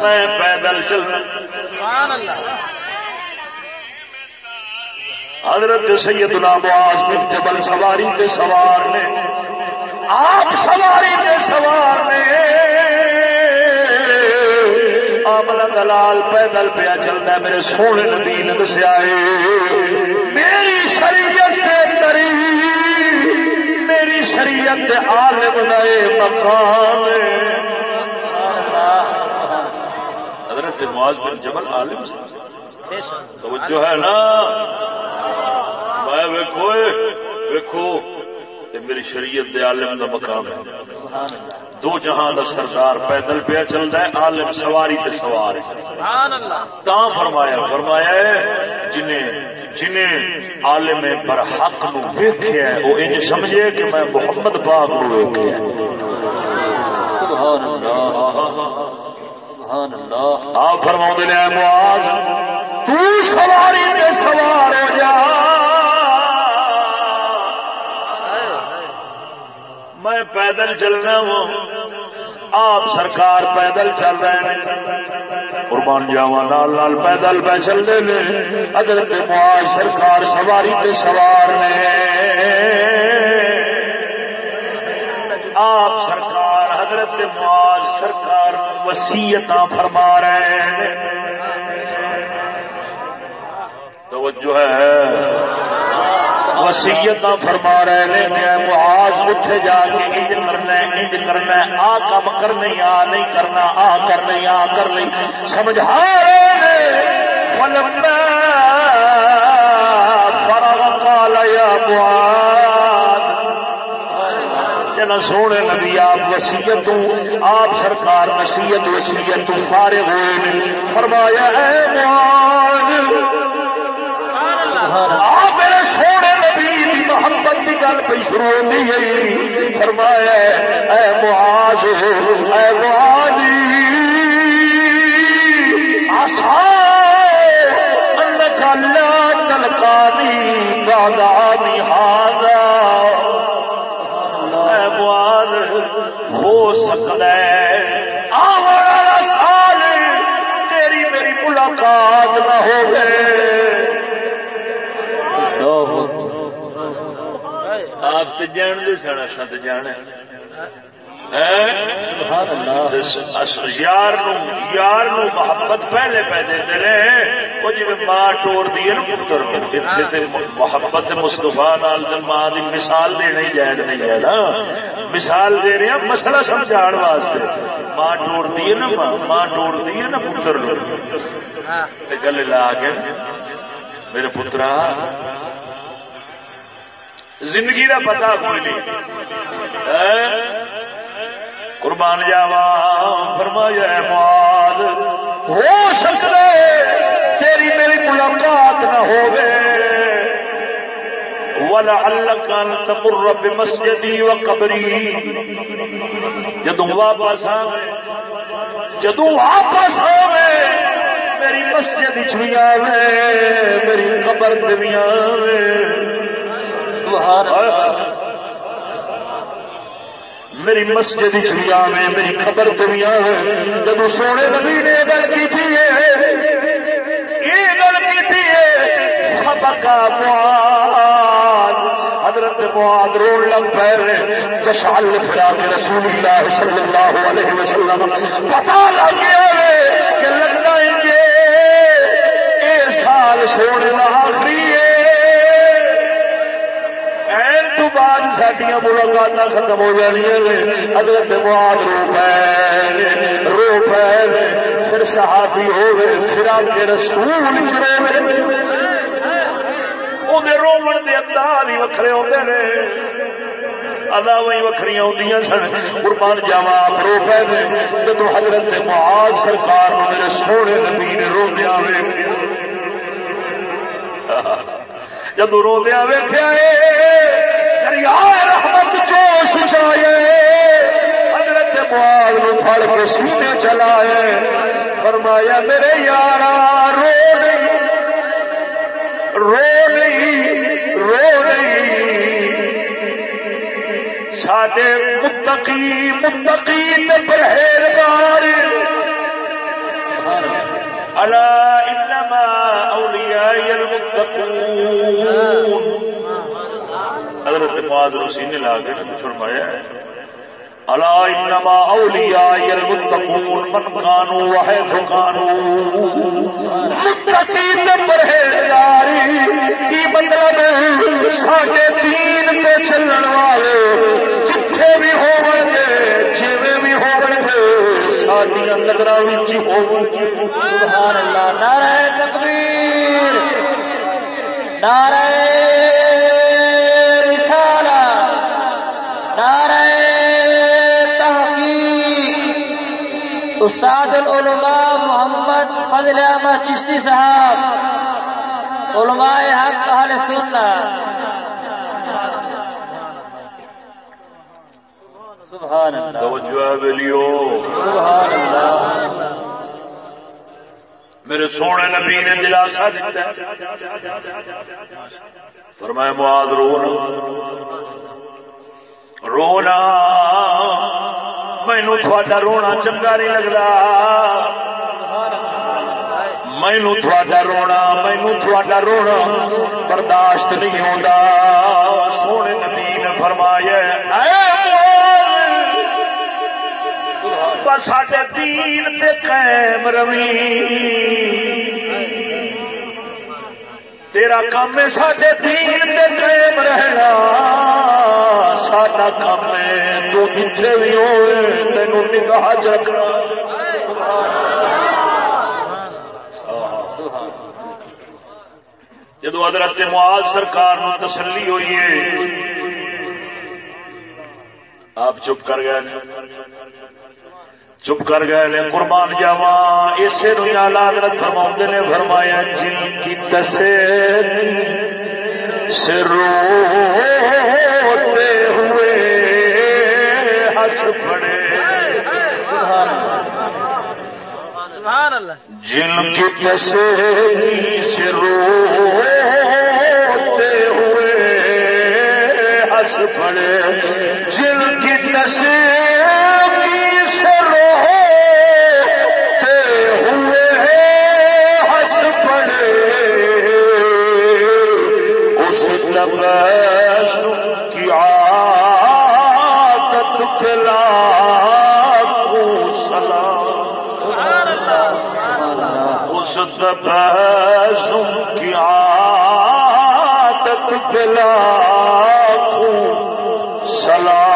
میں پیدل چلنا۔ حضرت سیدنا معاذ بن جبل سواری تے سوار نے۔ آپ سواری تے سوار نے۔ آملا دلال پیدل پیا چلتا ہے میرے سونے نبی نے دسیا ہے میری شریعت کے قریب میری شریعت کے عالم نئے مقام حضرت معاذ بن جبل عالم سے بے شک۔ توجہ ہے نا؟ میں ویکو ویکو یہ میری شریعت دے عالم دا مقام ہے۔ دو جہاں دا سردار پیدل پیا چلتا ہے عالم سواری تے سوار تا فرمایا فرمایا ہے جنہیں جنہیں عالم پر حق نو ویکھیا ہے وہ انج سمجھے کہ میں محمد پاک نو ویکھیا سبحان اللہ سبحان اللہ آپ فرما نے معاذ تو سواری تے سوار ہو جا۔ میں پیدل چلنا ہوں۔ آپ سرکار پیدل چل رہے ہیں۔ قربان جاوا نال نال پیدل پہ چل رہے نے حضرت معاذ سرکار سواری تے سوار نے آپ سرکار، حضرت معاذ سرکار وسیعت فرما رہے ہیں۔ توجہ ہے۔ وسیعت فرما رہے ہیں معاذ اٹھے جا کے انج کرنا ہے انج کرنا ہے۔ آ کم کر نہیں آ نہیں کرنا آ کر نہیں آ کر نہیں سمجھا رہے ہیں فلما فرغ قال يا معاذ۔ جنا سونے نبی آپ وسیعت آپ سرکار وسیعت وسیعت فارغ ہوئے فرمایا معاذ آپ میرے سونے نبی دی محبت کی گل پہ شروع ہوتی گئی فرمایا اے معاذ اے معاذ! آپ جان دے سن اصا تو جانا یار یار محبت پہلے پہ دے رہے وہ جی ماں ٹور دی پتر اتنے محبت مستفا نال ماں دی مثال دینا ہی جائز نہیں ہے نا مثال دے رہے ہیں مسئلہ سمجھا واسطے ماں ٹور دی نا ماں ماں ٹور دی نا پتر گلے لا کے میرے پترا زندگی کا پتا کوئی نہیں۔ قربان جاوا فرمایا مال ہو سکتا تیری میری ملاقات نہ ہو ولا اللہ تمر بمسجدی و قبری جدو واپس آوے جدو واپس آوے، میری مسجد چڑی آوے، میری قبر بھی آوے میری مسجد چڑی آوے میری خبر بھی آوے جدو سونے نبی نے گل کی تھی، یہ گل کی تھی سبقا معاد حضرت معاد رون لگ پہ جشال فرا کے رسول اللہ صلی اللہ علیہ وسلم پتا لگ گیا کہ لگتا ہے یہ سال سونے کا آخری ہے۔ تو بعد سڈیا ملاقات ختم ہو جانی حضرت معاد رو پے رو پے پھر صحابی ہو گئے، پھر آپ کے رسول رومن کے انداز ہی وکھرے ہوتے نے۔ اداویں وکھری ہوں سن۔ قربان جاوا آپ رو پے جدو حضرت معاد سرکار میرے سونے نبی نے رو دیا جدو رو دیا ویخیا دریا رحمت جوش چائے حضرت معاذ نو پھڑ کے سینے چلائے۔ فرمایا، میرے یارا، رو نہیں۔ رو نہیں رو نہیں۔ ساڈے متقی متقی تے پرہیزگار۔ الا انما اولیاء المتقون. حضرت معاذ رسین نے لا کے فرمایا الا انما اولیاء المتقون، من كانوا وحيث كانوا. متقین پرہیزگاری کی مطلب ہے، ساڈے دین تے چلن والے ساڈیاں نظراں وچ ہون گے سبحان اللہ، نعرہ تکبیر، نعرہ رسالہ، نعرہ تحقیق۔ استاد العلماء محمد فضل احمد چشتی صاحب، علماء حق اہل سنت۔ سبحان اللہ. توجہ ہے بلیو سبحان اللہ. میرے سونے نبی نے دلاسا دیتا فرمایا معاذ رونا رونا مینو تھوڑا رونا چنگا نہیں لگتا مینو تھوڑا رونا مینو تھوڑا رونا برداشت نہیں ہوتا سونے نبی نے فرمایا اے ساڈے دین تے قائم روی۔ تیرا کام ہے سارے دین دے قائم رہنا۔ ساڈا کام ہے تو جتنے بھی ہوئے، تینوں نگاہ چ رکھنا جدو حضرت معاذ سرکار نو تسلی ہوئی ہے، آپ چپ کر گئے۔ چپ کر گئے نے قربان جاوا اسے نو حضرت فرماؤندے نے فرمایا جن کی تسلی سے روتے ہوئے ہنس پڑے۔ جن کی تسلی سے روتے ہوئے ہنس پڑے۔ جن کی تسلی اس کی عادت سلام۔ اس تبسم کی عادت سلام۔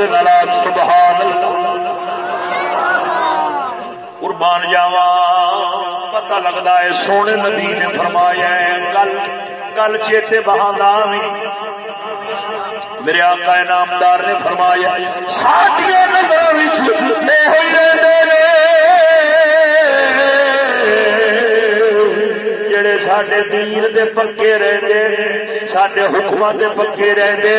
رب نراج سبحان اللہ قربان جاوا پتہ لگتا ہے سونے نبی نے فرمایا ہے، گل گل چیتے بہانا بھی میرے آقا نامدار نے فرمایا ساتھیوں نظر جڑے سڈے دین دے پکے رہتے سڈے حکم دے پکے رہتے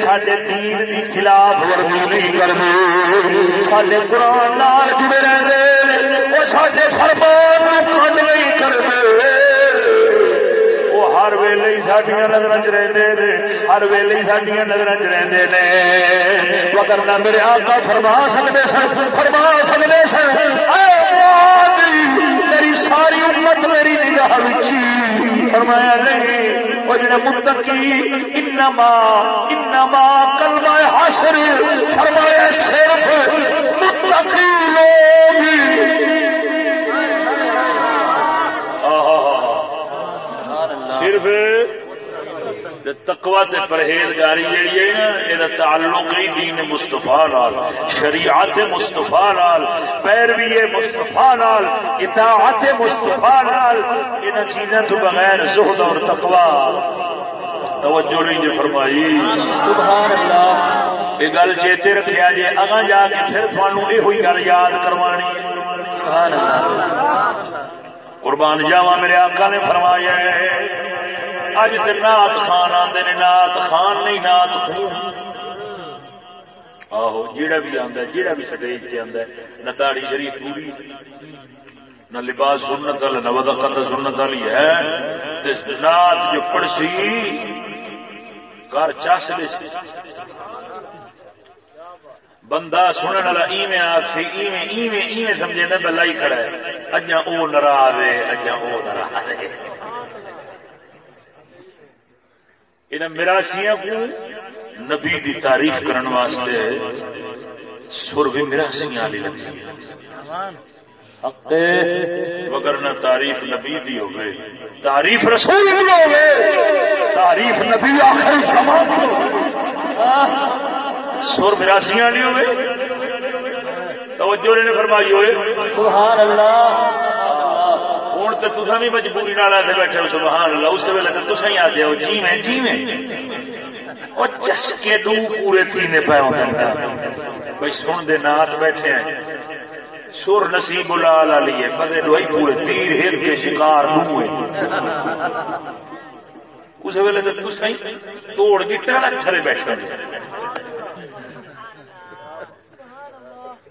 سڈے دین دی خلاف ورزی نہیں کرتے سڈے قرآن نال جڑے رہتے وہ سڈے فرمان کھنڈ نہیں کرتے ہر ویلے سڈیا نظر چ رہتے ہر ویلے سڈیا نظر چ رہتے نے وگرنا میرے آقا فرما سکتے سن فرما سکتے سن میری ساری امت میری نگاہ فرمایا، نہیں، وہ جڑے متقی، انما انما کلمہ حاصل فرمایا، صرف متقی لوگ صرف تقوا تے پرہیزگاری جیڑی ہے نا یہ تعلق ہی دین مستفا نال شریعت مستفا نال پیروی مستفا نال اطاعت مستفا نال ان چیزوں تو بغیر زہد اور تقوا توجہ نہیں جی فرمائی۔ سبحان اللہ یہ گل چیتے رکھیا جی اگاں جا کے پھر تھانوں یہ ہوئی گل یاد کروانی سبحان اللہ قربان جاوا میرے آقا نے فرمایا ہے اج تو نات خان آتے نے، نات خان نہیں، نات خون۔ آہو، جیڑا بھی آندا جیڑا بھی سٹیج تے آندا نہ داڑھی شریف پوری، نہ لباس سنت والا، نہ وضاقت سنت والی ہے۔ تے نات جو پڑسی، گھر چاس دے سی۔ بندہ سننے والا ایویں آخ سی، ایویں ایویں ایویں سمجھے نہ بلا ہی کھڑا ہے۔ اجا او ناراض ہے اجا او ناراض ہے۔ انہیں مراسیاں کو نبی دی تعریف کرن واسطے سر بھی مراسیاں والی لگی حق مگر نہ تعریف نبی دی ہو گئے تعریف رسول دی ہو گئے تعریف نبی آخر زمان دی سر مراسیاں والی ہو گئے توجہ نے فرمائی ہوئے سبحان اللہ تو تصا بھی مجبوری نال آتے بیٹھے ہو، سبحان اللہ، اس ویلے تو تصا ہی آتے ہو جی میں جی میں وہ چسکے دو پورے تینے پے ہوتے ہیں بھائی سن دے نات بیٹھے ہیں۔ سر نصیب لال علی ہے پتے ڈوئی پورے تیر ہر کے شکار ہوئے اس ویلے تو تصا ہی توڑ گٹا نہ کھڑے بیٹھے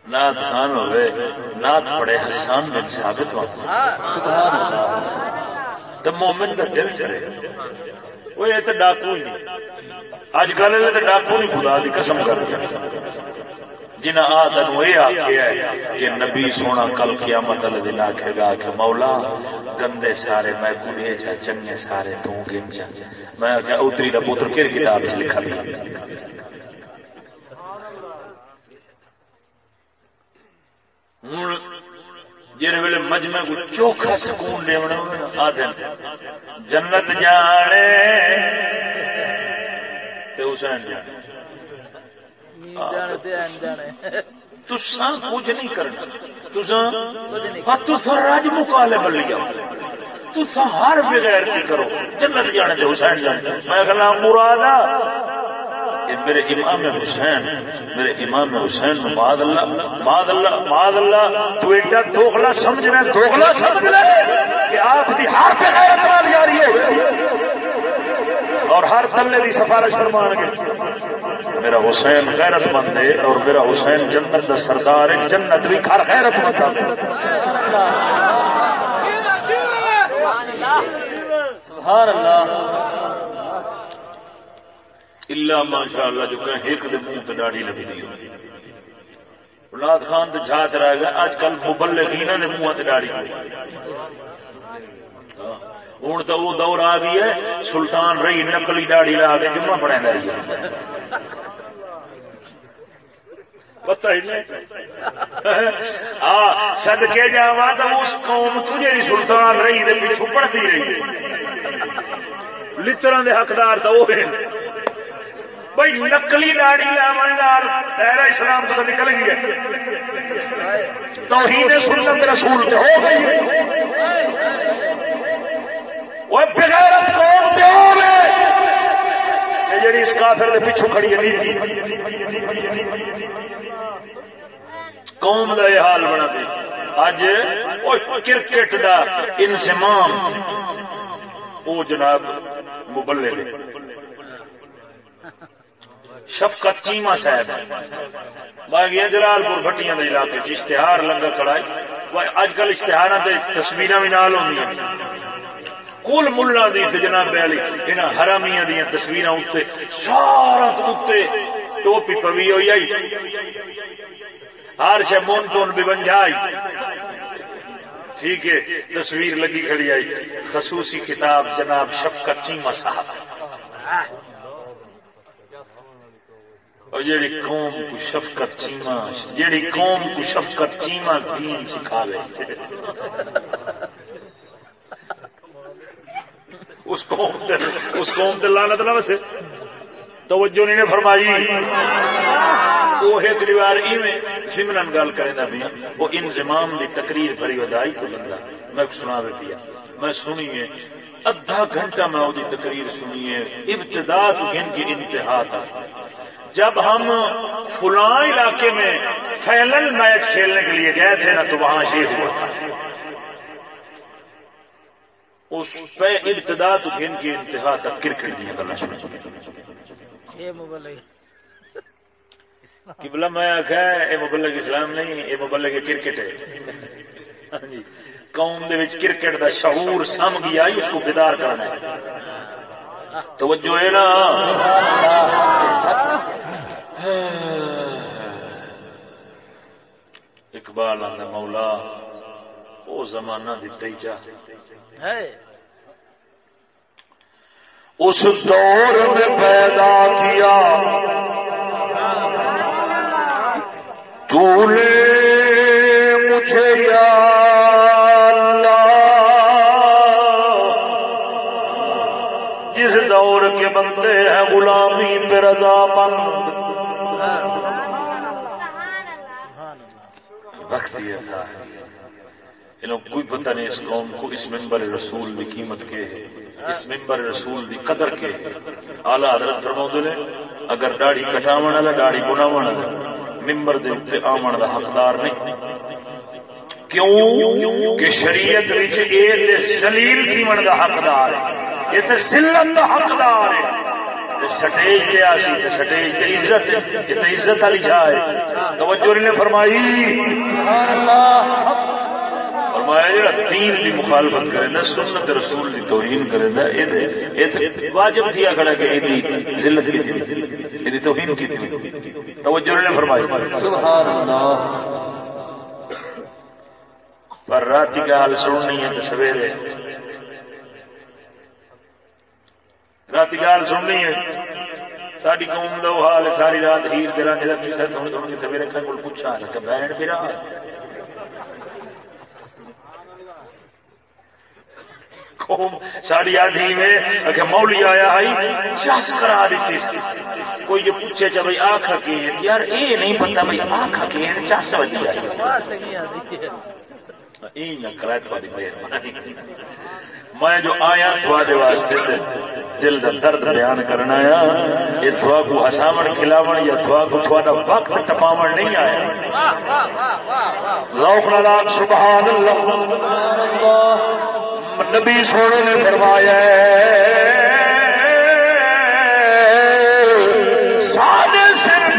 نات خان ہوئے نات پڑے حسان بن ثابت وہاں سبحان اللہ۔ تو مومن کا دل چلے وہ یہ تو ڈاکو ہی نہیں۔ اج کل یہ تو ڈاکو نہیں، خدا دی قسم کر جنہ آدن یہ آخیا ہے کہ نبی سونا کل قیامت والے دن آخے گا کہ مولا، گندے سارے میں کڑے جا چنگے سارے تو گن جا میں کیا اتری کا پتر کہڑی کتاب لکھا ہوں جن ویلے مجمع کو چوکھا سکون دے آدن جنت جانے حسین جانے تسا کچھ نہیں کرنا تسا رج مکالے بلی جاؤ تسا ہر بغیر کی کرو جنت جانے حسین جانے میں کہنا مراد میرے امام حسین، میرے امام حسین ماد اللہ ماد اللہ ماد اللہ، تو ایڈا دوگلا سمجھنا دوگلا سمجھنا کہ آپ کی ہر بغیر جاری ہو اور ہر تلے کی سفارش فرمان گے۔ میرا حسین غیرت مند ہے اور میرا حسین جنت کا سردار ہے، جنت بھی گھر غیرت مند ہے۔ سبحان اللہ۔ اللہ ماشاء اللہ جو کہ ایک دن منہ تو ڈاڑی لگی دی اولاد خان تو جھات رہ گیا اج کل مبلغین نے منہ تے ڈاڑی ہاں، ہوں تو وہ دور آ گئی ہے، سلطان رہی نکلی داڑی لا کے جمعہ پڑا رہی ہے۔ پتہ ہی نہیں۔ ہاں، سد کے جا تو اس قوم تجھے سلطان رہی، دے پیچھو پڑتی رہی۔ لطرا دے حقدار تو وہ بھائی نکلی داڑی لاول تیرا اسلام تو نکل گئی ہے۔ توہین سنت رسول ہو گئی وہ بغیرت قوم دے جی اس کافر پیچھو کھڑی ہے قوم کا یہ حال بنا دے۔ اج کرکٹ دا انسمام۔ وہ جناب مبلے شفقت چیما صاحب میں گیا جلال پور بٹیاں علاقے چ، اشتہار لگا کڑائی اج کل اشتہار تصویر بھی نال ہوں کل ملا دی جناب علی ان حرامیاں دیا تصویر اتنے سارا اتنے ٹوپی پوی ہوئی آئی۔ ہر شہ مون تو بھی بن جائی ٹھیک ہے، تصویر لگی کھڑی آئی۔ خصوصی کتاب جناب شفقت چیما صاحب۔ اور جیڑی قوم کو شفقت چیما جیڑی قوم کو شفقت چیما دین سکھا گئی اس قوم اس قوم تے لعنت نہ وسے۔ توجہ نے فرمائی۔ وہ ایک دیوار ایویں سمرن گل کرے دا بھی وہ انضمام دی تقریر بھری ودائی کو لندا۔ میں سنا دیا میں سنیے ادھا گھنٹہ میں وہ تقریر سنیے ابتدا تو گن کی انتہا تک۔ جب ہم فلاں علاقے میں فیلن میچ کھیلنے کے لیے گئے تھے نا تو وہاں یہ ہوا تھا۔ اس پہ ابتدا تو گن کی انتہا تک کرکٹ دیا گلا سن۔ قبلہ میں آخیا یہ مبلغ اسلام نہیں یہ مبلغ کرکٹ ہے۔ ہاں جی۔ قوم دے وچ کرکٹ دا شعور سم گیا اس کو بیدار کرنا ہے۔ توجہ ہے نا؟ اقبال آدھا مولا وہ زمانہ دیتا ہی چاہ اس دور میں پیدا کیا۔ تو نے مجھے یا غلامی پہ رضا مند۔ وقت یہ تھا۔ کوئی پتہ نہیں اس قوم کو اس ممبر رسول کی قیمت کے، اس ممبر رسول کی قدر کے۔ آلہ حضرت فرما نے، اگر داڑھی کٹاو والا، داڑھی بناو والا ممبر دے اتنے آمن کا حقدار نہیں۔ کیوں؟ کہ شریعت سلیل سیمن کا حقدار ہے۔ یہ تو سلت کا حقدار ہے۔ سٹیج پہ آسی سٹیج پہ عزت، یہ تو عزت والی جائے توجہ نے فرمائی۔ فرمایا میں دین دی مخالفت کرے نا سنت رسول دی توہین کرے نا واجب تھی کھڑا کہ یہ ذلت کی تھی۔ یہ توہین کی تھی۔ توجہ نے فرمائی۔ سبحان اللہ۔ پر رات کی گال سننی ہے تو سویرے رات گال سننی ہے ساری قوم کا حال ساری رات ہیر تیرا جا کسی تھوڑی تھوڑی سویرے کو پوچھا بہن میرا قوم ساری آدھی میں اگر مولی آیا ہے چس کرا دیتی کوئی یہ پوچھے چا بھائی آنکھ کے یار اے نہیں پتا بھائی آنکھ کے چس وجی آئی میں جو آیا تھوڑے واسطے دل کا درد بیان کرنا آیا، یہ تھوا کو ہساو کھلاو یا تھوا کو تھوڑا وقت ٹپاو نہیں آیا۔ لوک لاک سبحان اللہ نبی سونے نے فرمایا سارے سر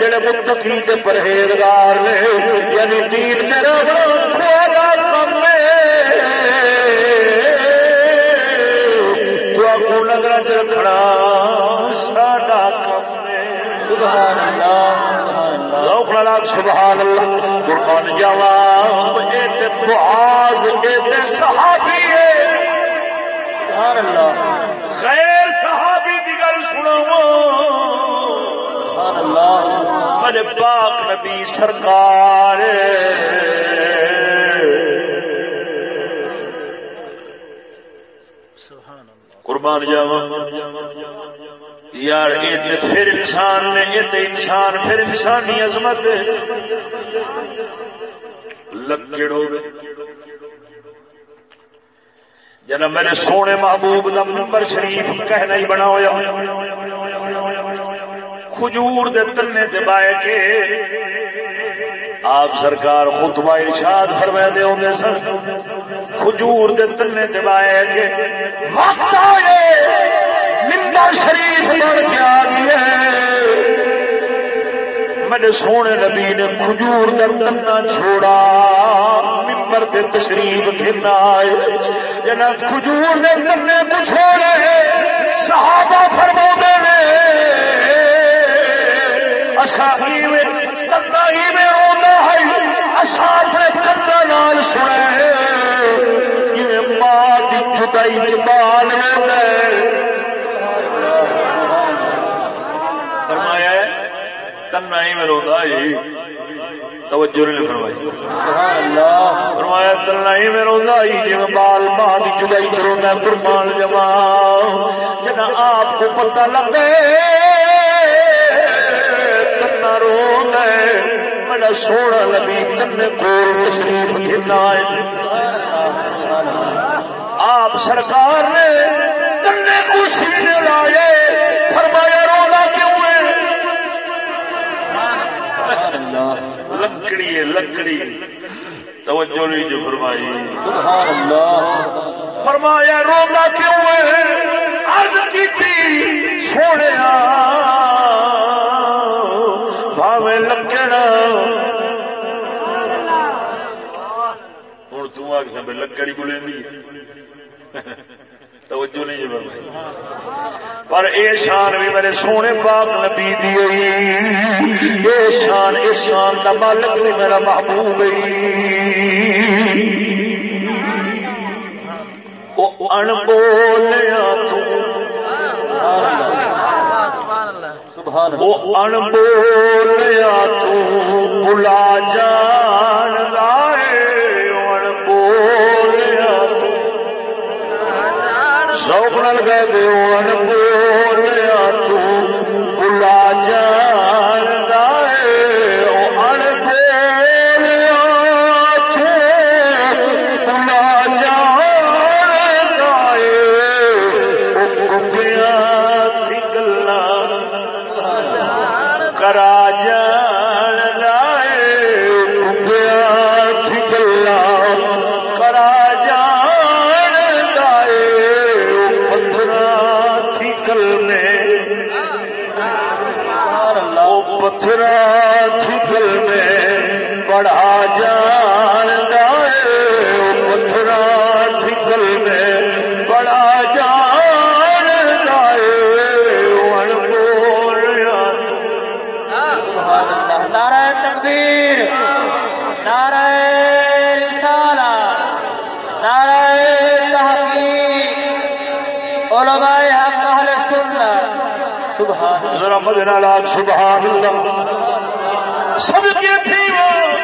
جڑے متقی تے پرہیزگار نے یعنی دین میرا بڑا والا سبحان اللہ قربان جاوا صحابی ہے. سبحان اللہ غیر صحابی کی گل سنا سبحان اللہ میرے پاک نبی سرکار سبحان اللہ قربان جاوا یار پھر انسان نے، یہ انسان، پھر انسانی عظمت۔ لکڑ ہو گئے جنا میرے سونے محبوب دا ممبر شریف کہنا ہی بنا ہوا کھجور دے تنے دبائے کے آپ سرکار خطبہ ارشاد فرما دے ہوندے سن۔ کھجور دے تنے دبائے کے، وقت آئے۔ ممبر شریف بن کے آ گیا میرے سونے نبی نے کھجور دنا چھوڑا ممبر کے تشریف گھرنا آئے جنا کھجور نے دنے کو چھوڑے صحابہ فرما نے اچھا کتا ہی میں رونا ہے اپنے نال سنے ماں کی جدائی چبان ہے تنا ہی میں روتا جی توجہ نہیں فرمائی۔ فرمایا تنا ہی میں روتا جی بال ماں کی چلائی چ رونا قربان جما جنا آپ کو پتہ لگ تنا رو بڑا سونا لگی تن کو تشریف گرنا آپ سرکار نے تنے کو سینے لائے۔ فرمایا لکڑی ہے لکڑی۔ توجہ نہیں جو فرمائی۔ فرمایا روگا کیوں ہے؟ عرض کی تھی سونے بھاوے لکڑا ہوں تم آ کے لکڑی کو لینی توجہ نہیں جی۔ پر اے شان بھی میرے سونے پاک نبی دی ہوئی۔ اے شان اس شان دا مالک بھی میرا محبوب او ان بولیا تو۔ وہ ان بولیا تو۔ بلا جان سوک نل گئے دیوان بولیا تو بلا جان سبحان اللہ سب کے تھی وہ۔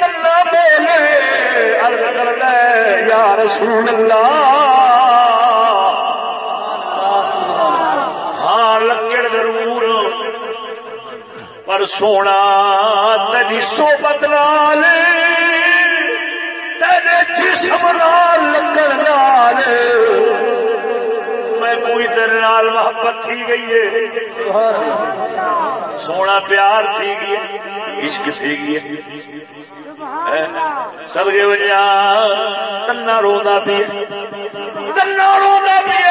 تلا بولے عرض کر لے یا رسول اللہ ہاں لکڑ ضرور۔ پر سونا، تیری صحبت نال، تیرے جسم نال، لکڑ نال۔ میں کوئی تیرے نال محبت تھی گئی ہے۔ سونا پیار تھی گئی عشق تھی سب کے وجہ تنا روا پی تنا روا پی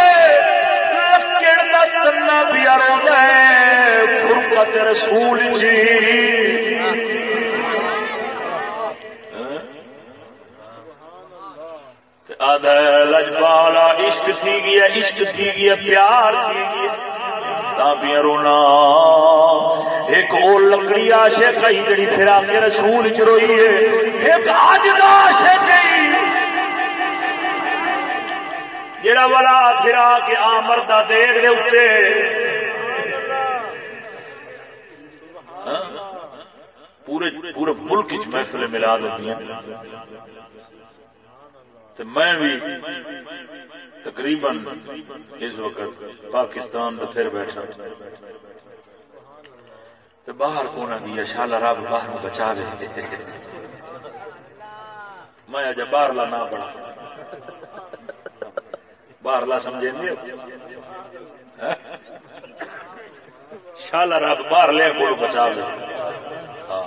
لکڑ کا تنا پیا رو فرقت رسول جی۔ آدھا لجپالا عشق تھی گیا عشق تھی گیا پیار تھی گیا پیا رونا۔ ایک اور لکڑی آشے کئی جڑی پھرا کے رسول چ روئی ہے۔ ایک آج کا آشے کئی۔ جڑا والا پھرا کے آمر دا دیر دے اتے پورے پورے ملک چ محفل ملا دیتی تو میں بھی تقریباً اس وقت پاکستان میں پھر بیٹھا تو باہر کو نہ دیا شالا رب باہر بچا لے میں اجا باہر لا نہ پڑا باہر لا سمجھے شالا رب باہر لیا کو بچا لے ہاں۔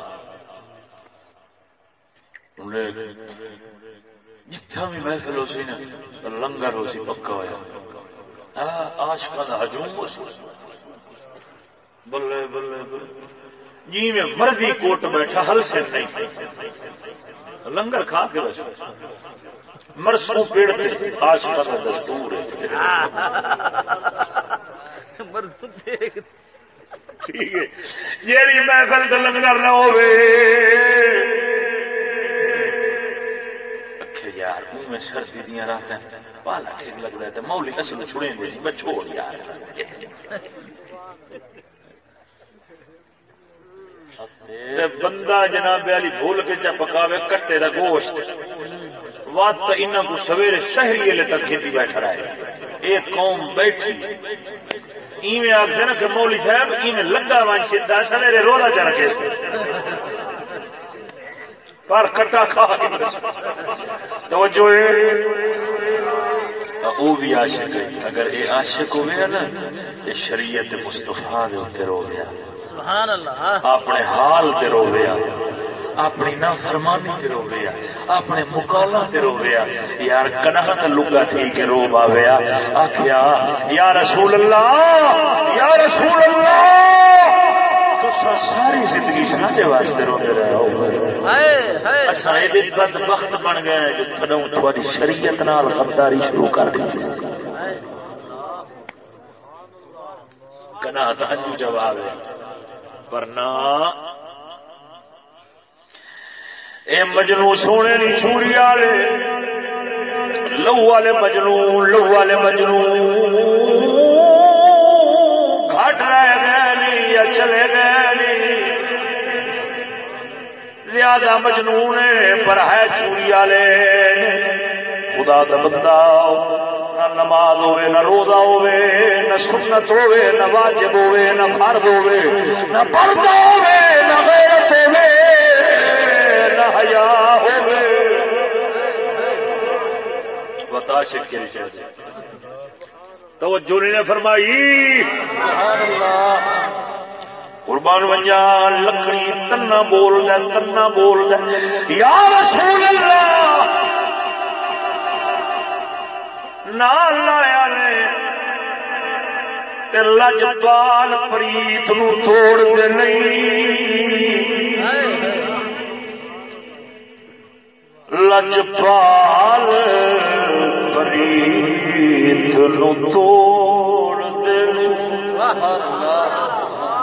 جتھا بھی محفل ہو سی نا لنگر ہو سی پکا ہوا آشکا کا ہجوم ہو سی بلے بلے بلے۔ جی میں مرضی کوٹ بیٹھا ہل سے نہیں۔ لنگر کھا کے بس مرسوں پیڑ پہ آشکا کا دستور ہے ٹھیک ہے۔ جیڑی محفل تو لنگر نہ ہوئے یار، منہ میں سردی دیا رات پالا ٹھیک لگ رہا تھا مولی اصل چھڑیں گے میں چھوڑ یار بندہ جناب علی بھول کے جب پکاوے کٹے دا گوشت۔ وات تو انہوں کو سویرے شہری لے تک کھیتی بیٹھا رہا ہے۔ ایک قوم بیٹھی۔ ایویں آخر نا کہ مولی صاحب، ایویں لگا ون سیدا سویرے روزہ چل کے۔ پر کٹا کھا توجہ وہ بھی عاشق ہے۔ اگر یہ عاشق ہو گیا نا یہ شریعت مستفا دے رو گیا۔ سبحان اللہ۔ اپنے حال تے رو گیا۔ اپنی نا فرمانی تے رو گیا۔ اپنے مکالا تے رو گیا۔ یار کنا تے لگا تھی کہ رو باویا آخیا یا رسول اللہ یا رسول اللہ! ساری زندگی سارے واسطے روتے رہے ہو۔ بد وقت بن گئے جو تھڈوں تھوڑی شریعت نال غداری شروع کر دی۔ تہجو جواب ہے۔ اے مجنو سونے نی چوری والے لو والے مجنو لو والے مجنو گھٹ رہ گئے۔ یا چلے گئے زیادہ مجنون پر ہے چوری والے۔ خدا دا بندہ نہ نماز ہوے نہ روزہ ہوے نہ سنت ہوے نہ واجب ہوے نہ فرض ہوے نہ پردہ ہوے نہ غیرت ہوے نہ حیا ہوے بتا شکر توجہ نے فرمائی۔ سبحان اللہ۔ قربان ونجا، لکڑی تنا بول دے تنا بول دے۔ یا رسول اللہ! نال لایا نے۔ تے لجپال پریت نو توڑ دے نہیں۔ لجپال پریت نو توڑ دے نہیں۔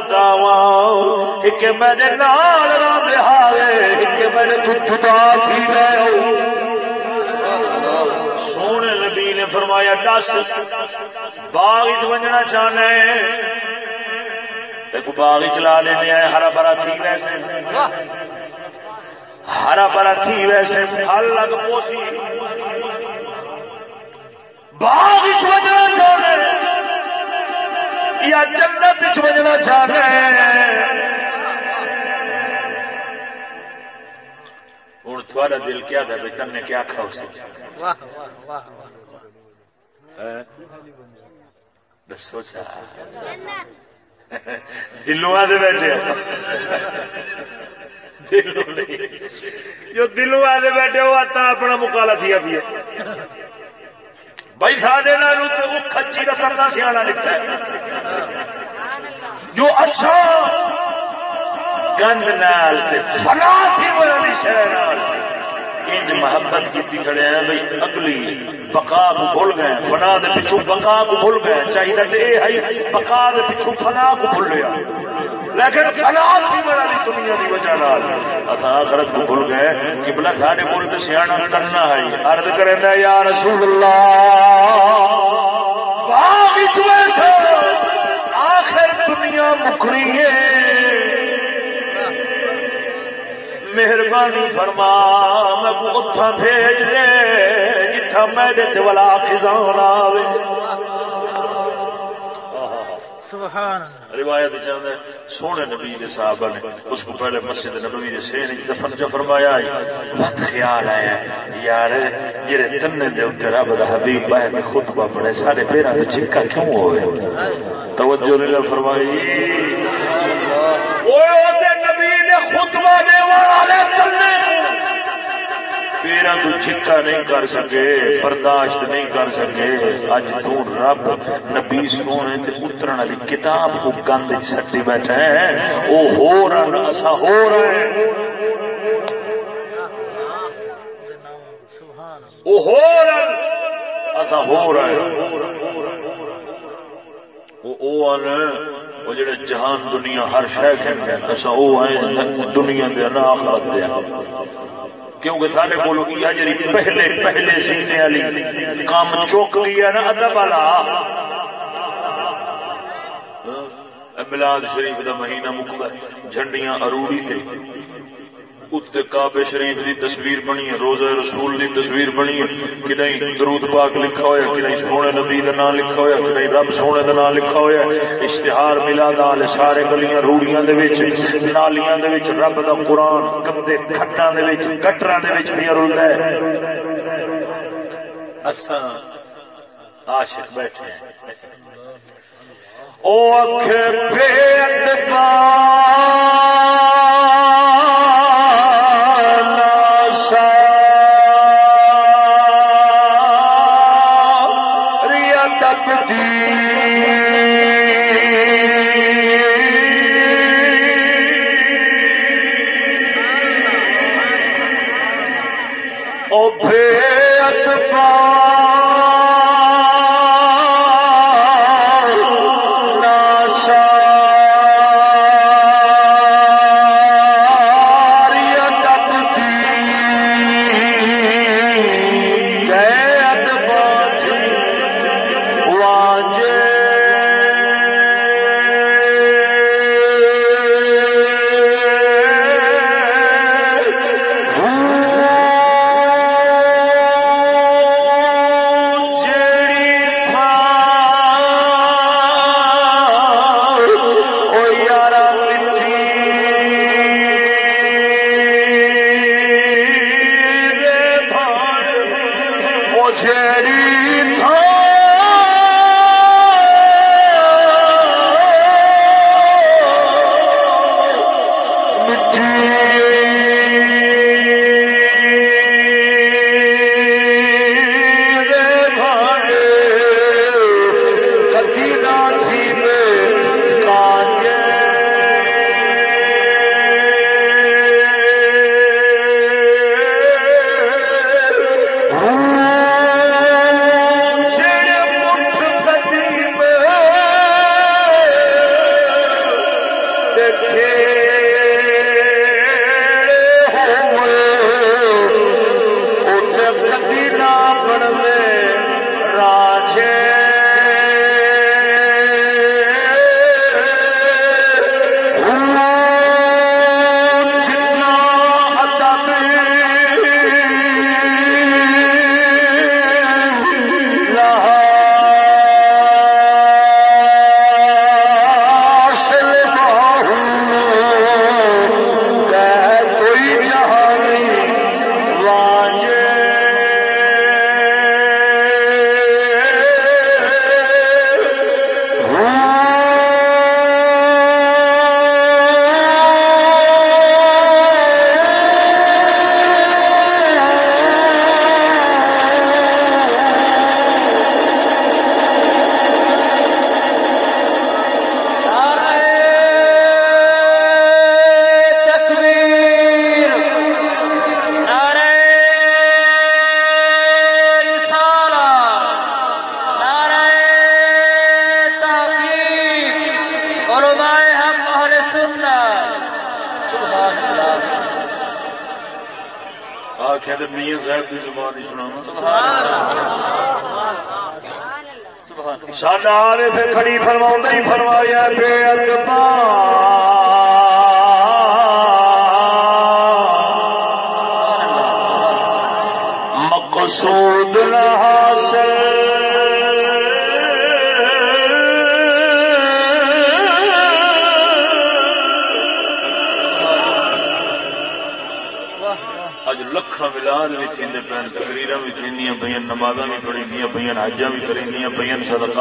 تسا ایک میرے نال راندے ہاوے ایک میرے تو جدا تھی میں سونے نبی نے فرمایا، دس باغ ونجنا چاہنا ہے۔ باغ چلا لینا ہرا بھرا تھی ویسے۔ ہرا بھرا تھی ویسے پھل لگ پوسی۔ باغ وجنا چاہنا یا جنت وجنا چاہنا ہوں تھوڑا دل کیا تھا بھائی تم نے کیا کھا اسے؟ دسو دلوں آدھے بیٹھے جو دلوں آدھے بیٹھے وہ آتا اپنا مکالا تھیا بھی بھائی سادے کچی کا پتا سیاح لکھتا ہے۔ جو اچھا گند نال فنا تھی والی شہر انج محبت کی کھڑے ہیں بھائی اگلی بقا کو بھول گئے فنا دے پچھو بقا کو بھول گئے چاہیے تے اے ہے، بقا دے پچھو فنا کو بھول لیا لیکن دنیا دی وجہ نال۔ اساں آخرت کو بھول گئے کہ بلا سارے ملک سیاح کرنا ہے۔ عرض یا رسول اللہ، باغ ویسے آخر دنیا مکری ہے۔ مہربانی فرما میں اتھا بھیج دے جتھا میرے دولا خزان آوے۔ روایت سونے نبی دے صحابہ نے اس کو پہلے مسجد نبوی دے سین دفن چ فرمایا بہت خیال آیا یار جڑے تنے دے اوتے رب دا حبیب باہر تے خطبہ پڑھے سارے پیراں تے چکا کیوں ہوئے؟ توجہ نے فرمائی۔ اوے خطبہ دے والے تنے پیرا تو چھکا نہیں کر سکے، برداشت نہیں کر سکے۔ اج تو رب نبی سونے تے اترن والی کتاب کو گند سٹی بیٹھا ہے۔ او ہو رہا، اسا ہو رہا ہے۔ او ہو رہا، اسا ہو رہا ہے۔ او او جڑے جہان دنیا ہر شے کہندے ہیں۔ اسا او ہیں دنیا دے نہ آخرت دے کیونکہ سارے بولو گیا جی پہلے پہلے سینے والی کام چوک لیا نا ادب والا۔ ہاں، ملاد شریف دا مہینہ مکتا جھنڈیاں اروڑی تھے اتنے کعبے شریف دی تصویر بنی ہے، روزہ رسول دی تصویر بنی ہے۔ کہ درود پاک لکھا ہوا کہ سونے نبی کا نام لکھا ہوا کہ رب سونے کا نام لکھا ہوا اشتہار ملا دال سارے گلیاں روڑیاں دے وچ، نالیاں دے وچ، رب دا قرآن گندے کھٹاں دے وچ، گٹراں دے وچ پیا رلدا ہے۔ اساں عاشق بیٹھے ہیں۔ او اکھ بے اتبار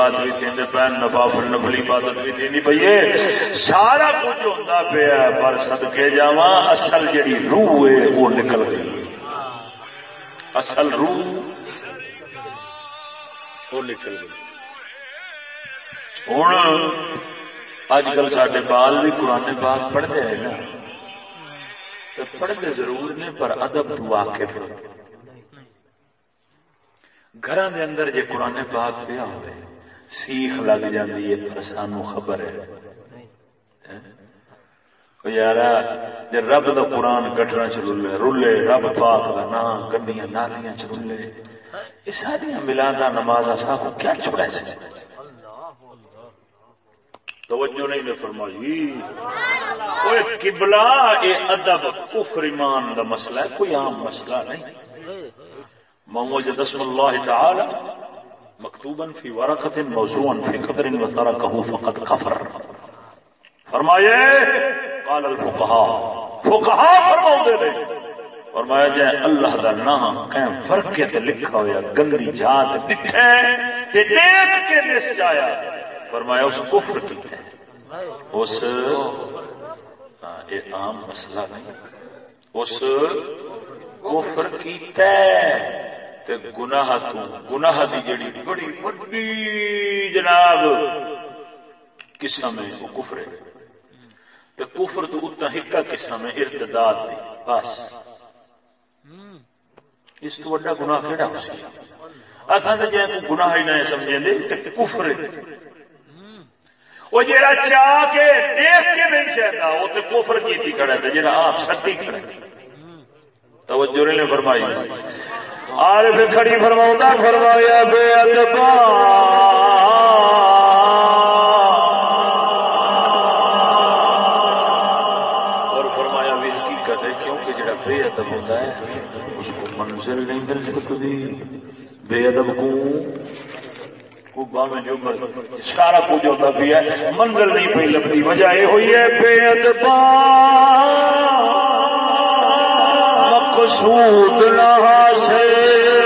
صدقات بھی تھیندے پین نوافل نفل عبادت بھی تھیندی پئی ہے سارا کچھ ہوندا پیا پر صدقے جاواں اصل جڑی روح ہے، وہ نکل گئی۔ اصل روح وہ نکل گئی۔ ہوں اج کل سڈے بال بھی قرآن پاک پڑھتے ہیں نا۔ تو پڑھتے ضرور نے، پر ادب تو واقف گھر اندر جے قرآن پاک پیا ہوئے سیخ لگ جاتی ہے پر سانو خبر ہے۔ یار جی رب دا قرآن کٹنا چ رلے رلے، رب پاک دا نام، گندیاں نالیاں چ رلے۔ یہ ساری ملادا نماز صاحب کیا چھوڑا سے توجہ نہیں نے فرمائی۔ کوئی قبلہ، اے ادب کفر ایمان دا مسئلہ ہے، کوئی عام مسئلہ نہیں۔ موجد اسم اللہ تعالی مکتوبا فی ورقت موضوعا فی قبر وترکه فقد کفر۔ فرمائے، قال الفقهاء فقهاء فرماؤں دے فرمایا جائے، اللہ دا نام قائم فرقے تے لکھا ہویا، گندی جات ڈٹھے تے دیکھ کے نس جایا۔ فرمایا، اس کفر کی ہے۔ اس ہاں، یہ عام مسئلہ نہیں۔ اس کفر کی تے گناہ تو گناہ دی جڑی بڑی بڑی جناب قسم ہے، وہ کفر ہے۔ تو کفر تو اتنا ہکا قسم ہے، ارتداد دی، بس۔ اس تو بڑا گناہ کیڑا ہو سکتا اصل تو جی گناہ ہی نہ سمجھیں دے تو کفر ہے۔ وہ جڑا چاہ کے دیکھ کے نہیں چاہتا، وہ تو کفر کی تھی کھڑا تھا جڑا آپ سٹی کھڑا توجہ نے فرمائی۔ آر پہ کھڑی فرماؤں فرمایا، بے ادبا اور فرمایا، بھی حقیقت ہے، کیونکہ جڑا بے ادب ہوتا ہے، اس کو منزل نہیں مل سکتی۔ بے ادب کو میں جو سارا کچھ ہوتا بھی ہے، منزل نہیں پی لگتی وجہ یہ ہوئی ہے، بے ادبا مقصود نہ حاصل۔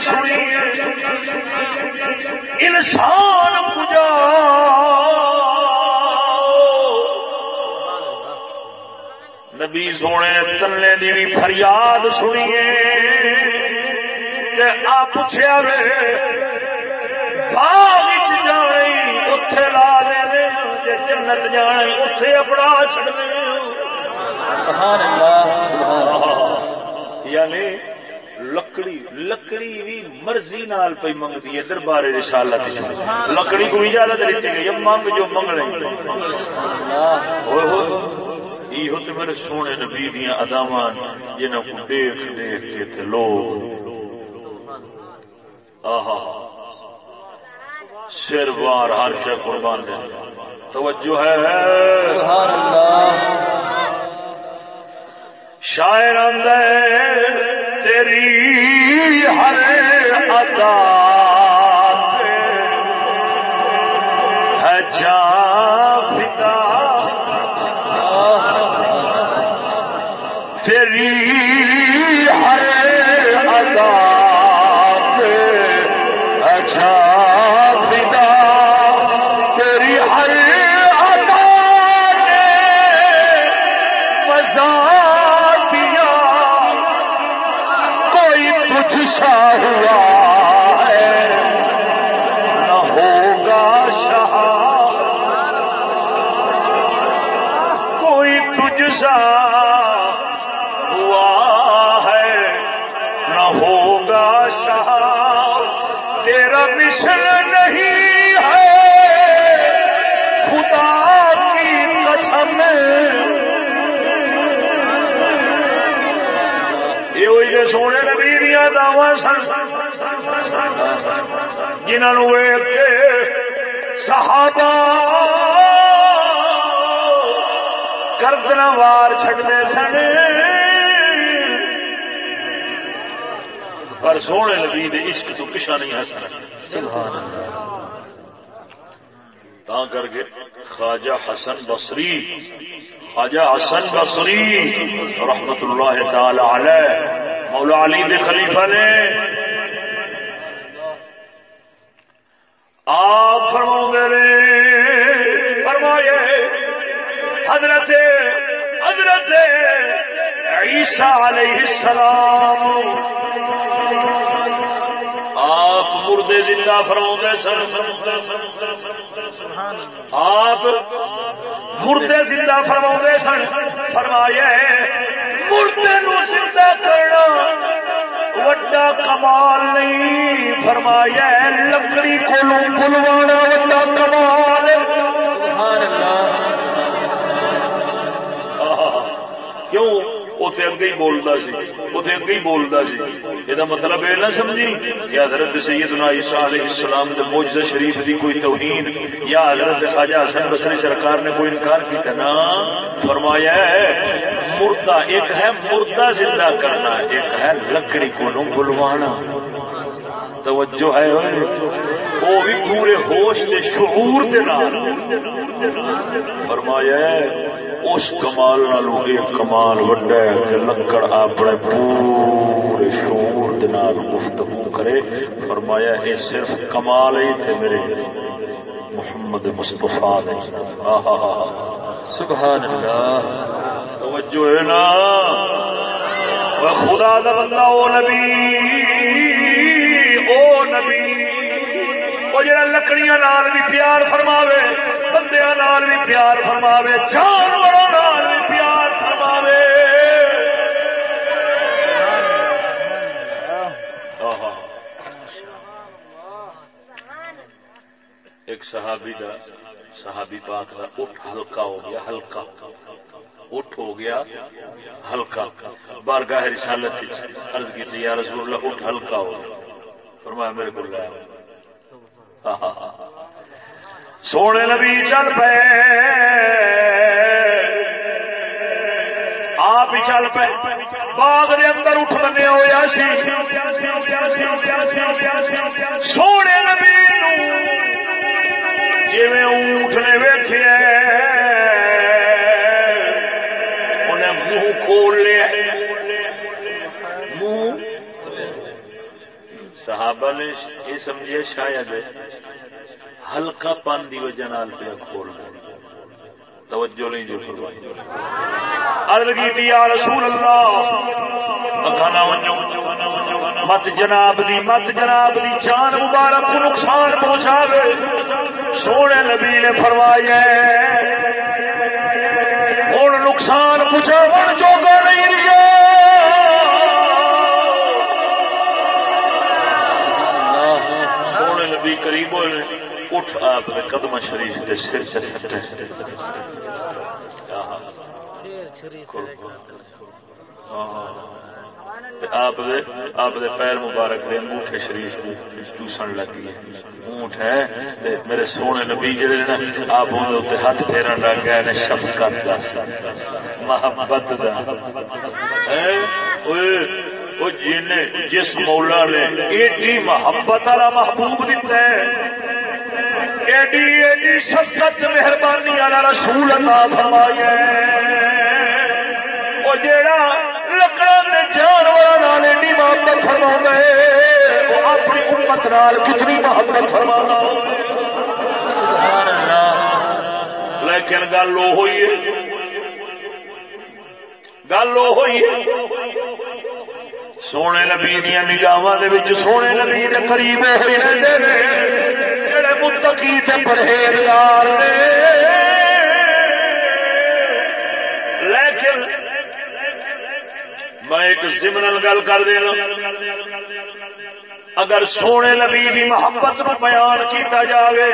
سنی انسان پجا۔ نبی سونے تلے دی بھی فریاد سنیے آ پوچھا وے، باغ جانی اتے لا دے جنت جانی اتے اپنا چڑ یعنی لکڑی لکڑی بھی مرضی نال پہ منگتی ہے دربار رسالت لکڑی کو اجازت دیتی ہے منگ جو منگنے یہ تو میرے سونے نبی دیا اداواں جنہوں کو دیکھ دیکھ کے تھے لوگ۔ آہا۔ سر بار ہر شے قربان دے۔ توجہ ہے۔ سبحان اللہ۔ شاعر اندر تیری ہر ادا ہے جان سن جنہوں ویگ کے صحابہ گردنا وار چھڑتے سن۔ پر سونے نبی دے عشق تو کشا نہیں ہسنا سبحان تا کر کے خواجہ حسن بصری، خواجہ حسن بصری رحمت اللہ تعالی علیہ مولا علی دے خلیفہ نے۔ آپ فرماؤں گے فرمائے حضرت حضرت عیسیٰ علیہ السلام۔ آپ مردے زندہ فرماؤں سن۔ آپ مردے زندہ فرما سن۔ فرمایا مردے نو زندہ کرنا وڈا کمال نہیں فرمایا لکڑی کو بلوانا وڈا کمال سبحان اللہ۔ کیوں؟ اتنے اگے ہی بولتا سی اتنے اگے ہی بولتا سی۔ یہ مطلب یہ نہ سمجھی کہ حضرت سیدنا عیسیٰ علیہ السلام کے موجود شریف دی کوئی توہین یا حضرت خواجہ حسن بصری سرکار نے کوئی انکار کیا نا فرمایا ہے، مردہ ایک ہے، مردہ زندہ کرنا، ایک ہے لکڑی کو نو بلوانا۔ توجہ ہے وہ بھی پورے ہوش دے شعور دے نال فرمایا ہے اس کمال نالو ایک کمال وڈا ہے کہ لکڑ اپنے پورے شعور دے نال گفتگو کرے۔ فرمایا یہ صرف کمال ہی تھے میرے۔ محمد مصطفیٰ نے۔ آہا سبحان اللہ توجہ ہے نا۔ خدا دا بندہ او نبی۔ او نبی وہ جڑا لکڑیاں نال بھی پیار فرماوے، بندیاں نال بھی پیار فرماوے، جانوراں نال بھی پیار فرماوے۔ ایک صحابی دا، صحابی پاک دا اٹھ ہلکا ہو گیا ہلکا اٹھ ہو گیا ہلکا بارگاہ رسالت عرض کی یا رسول اللہ، اٹھ ہلکا ہو گیا۔ فرمایا، میرے کو لے سونے نبی چل پے۔ آپ ہی چل پے۔ باغ دے اندر اٹھ بنے ہویا سی سونے نبی جی اونٹ نے ویخ انہیں منہ کھول لیا منہ صحابہ نے یہ سمجھے شاید ہلکا پن کی وجہ نال پہ کھول دے توجہ نہیں جو فرمائی۔ عرض کی یا رسول اللہ اکھانا ونجو۔ مت جناب دی، مت جناب دی جان مبارک کو نقصان پہنچا دے سونے نبی نے فرمایا ہوں نقصان پہنچاو جوگا نہیں رہا اٹھ آپ نے قدم شریف کے سر سے سٹے۔ آپ آپ پیر مبارک دے انگوٹھے شریف چوسن لگی اونٹ ہے۔ میرے سونے نبی جڑے نا، آپ ہاتھ پھیرن لگ گئے نے شفقت دا۔ محبت دا۔ جس مولا نے ایڈی محبت والا محبوب دیتا ہے۔ ایڈی ایڈی شفقت مہربانی والا رسول عطا فرمایا وہ جیڑا لکڑا نے جانور ایڈی محبت فرما ہے، وہ اپنی امت نال کتنی محبت فرما لیکن گل وہ ہوئی ہے، گل وہ ہوئی سونے نبی دیا نگاہ سونے نبی کے قریب ہوئی جڑے متقی پرہیزگار لیکن میں ایک سمرن گل کر دینا اگر سونے نبی کی محبت نو بیان کیتا جاوے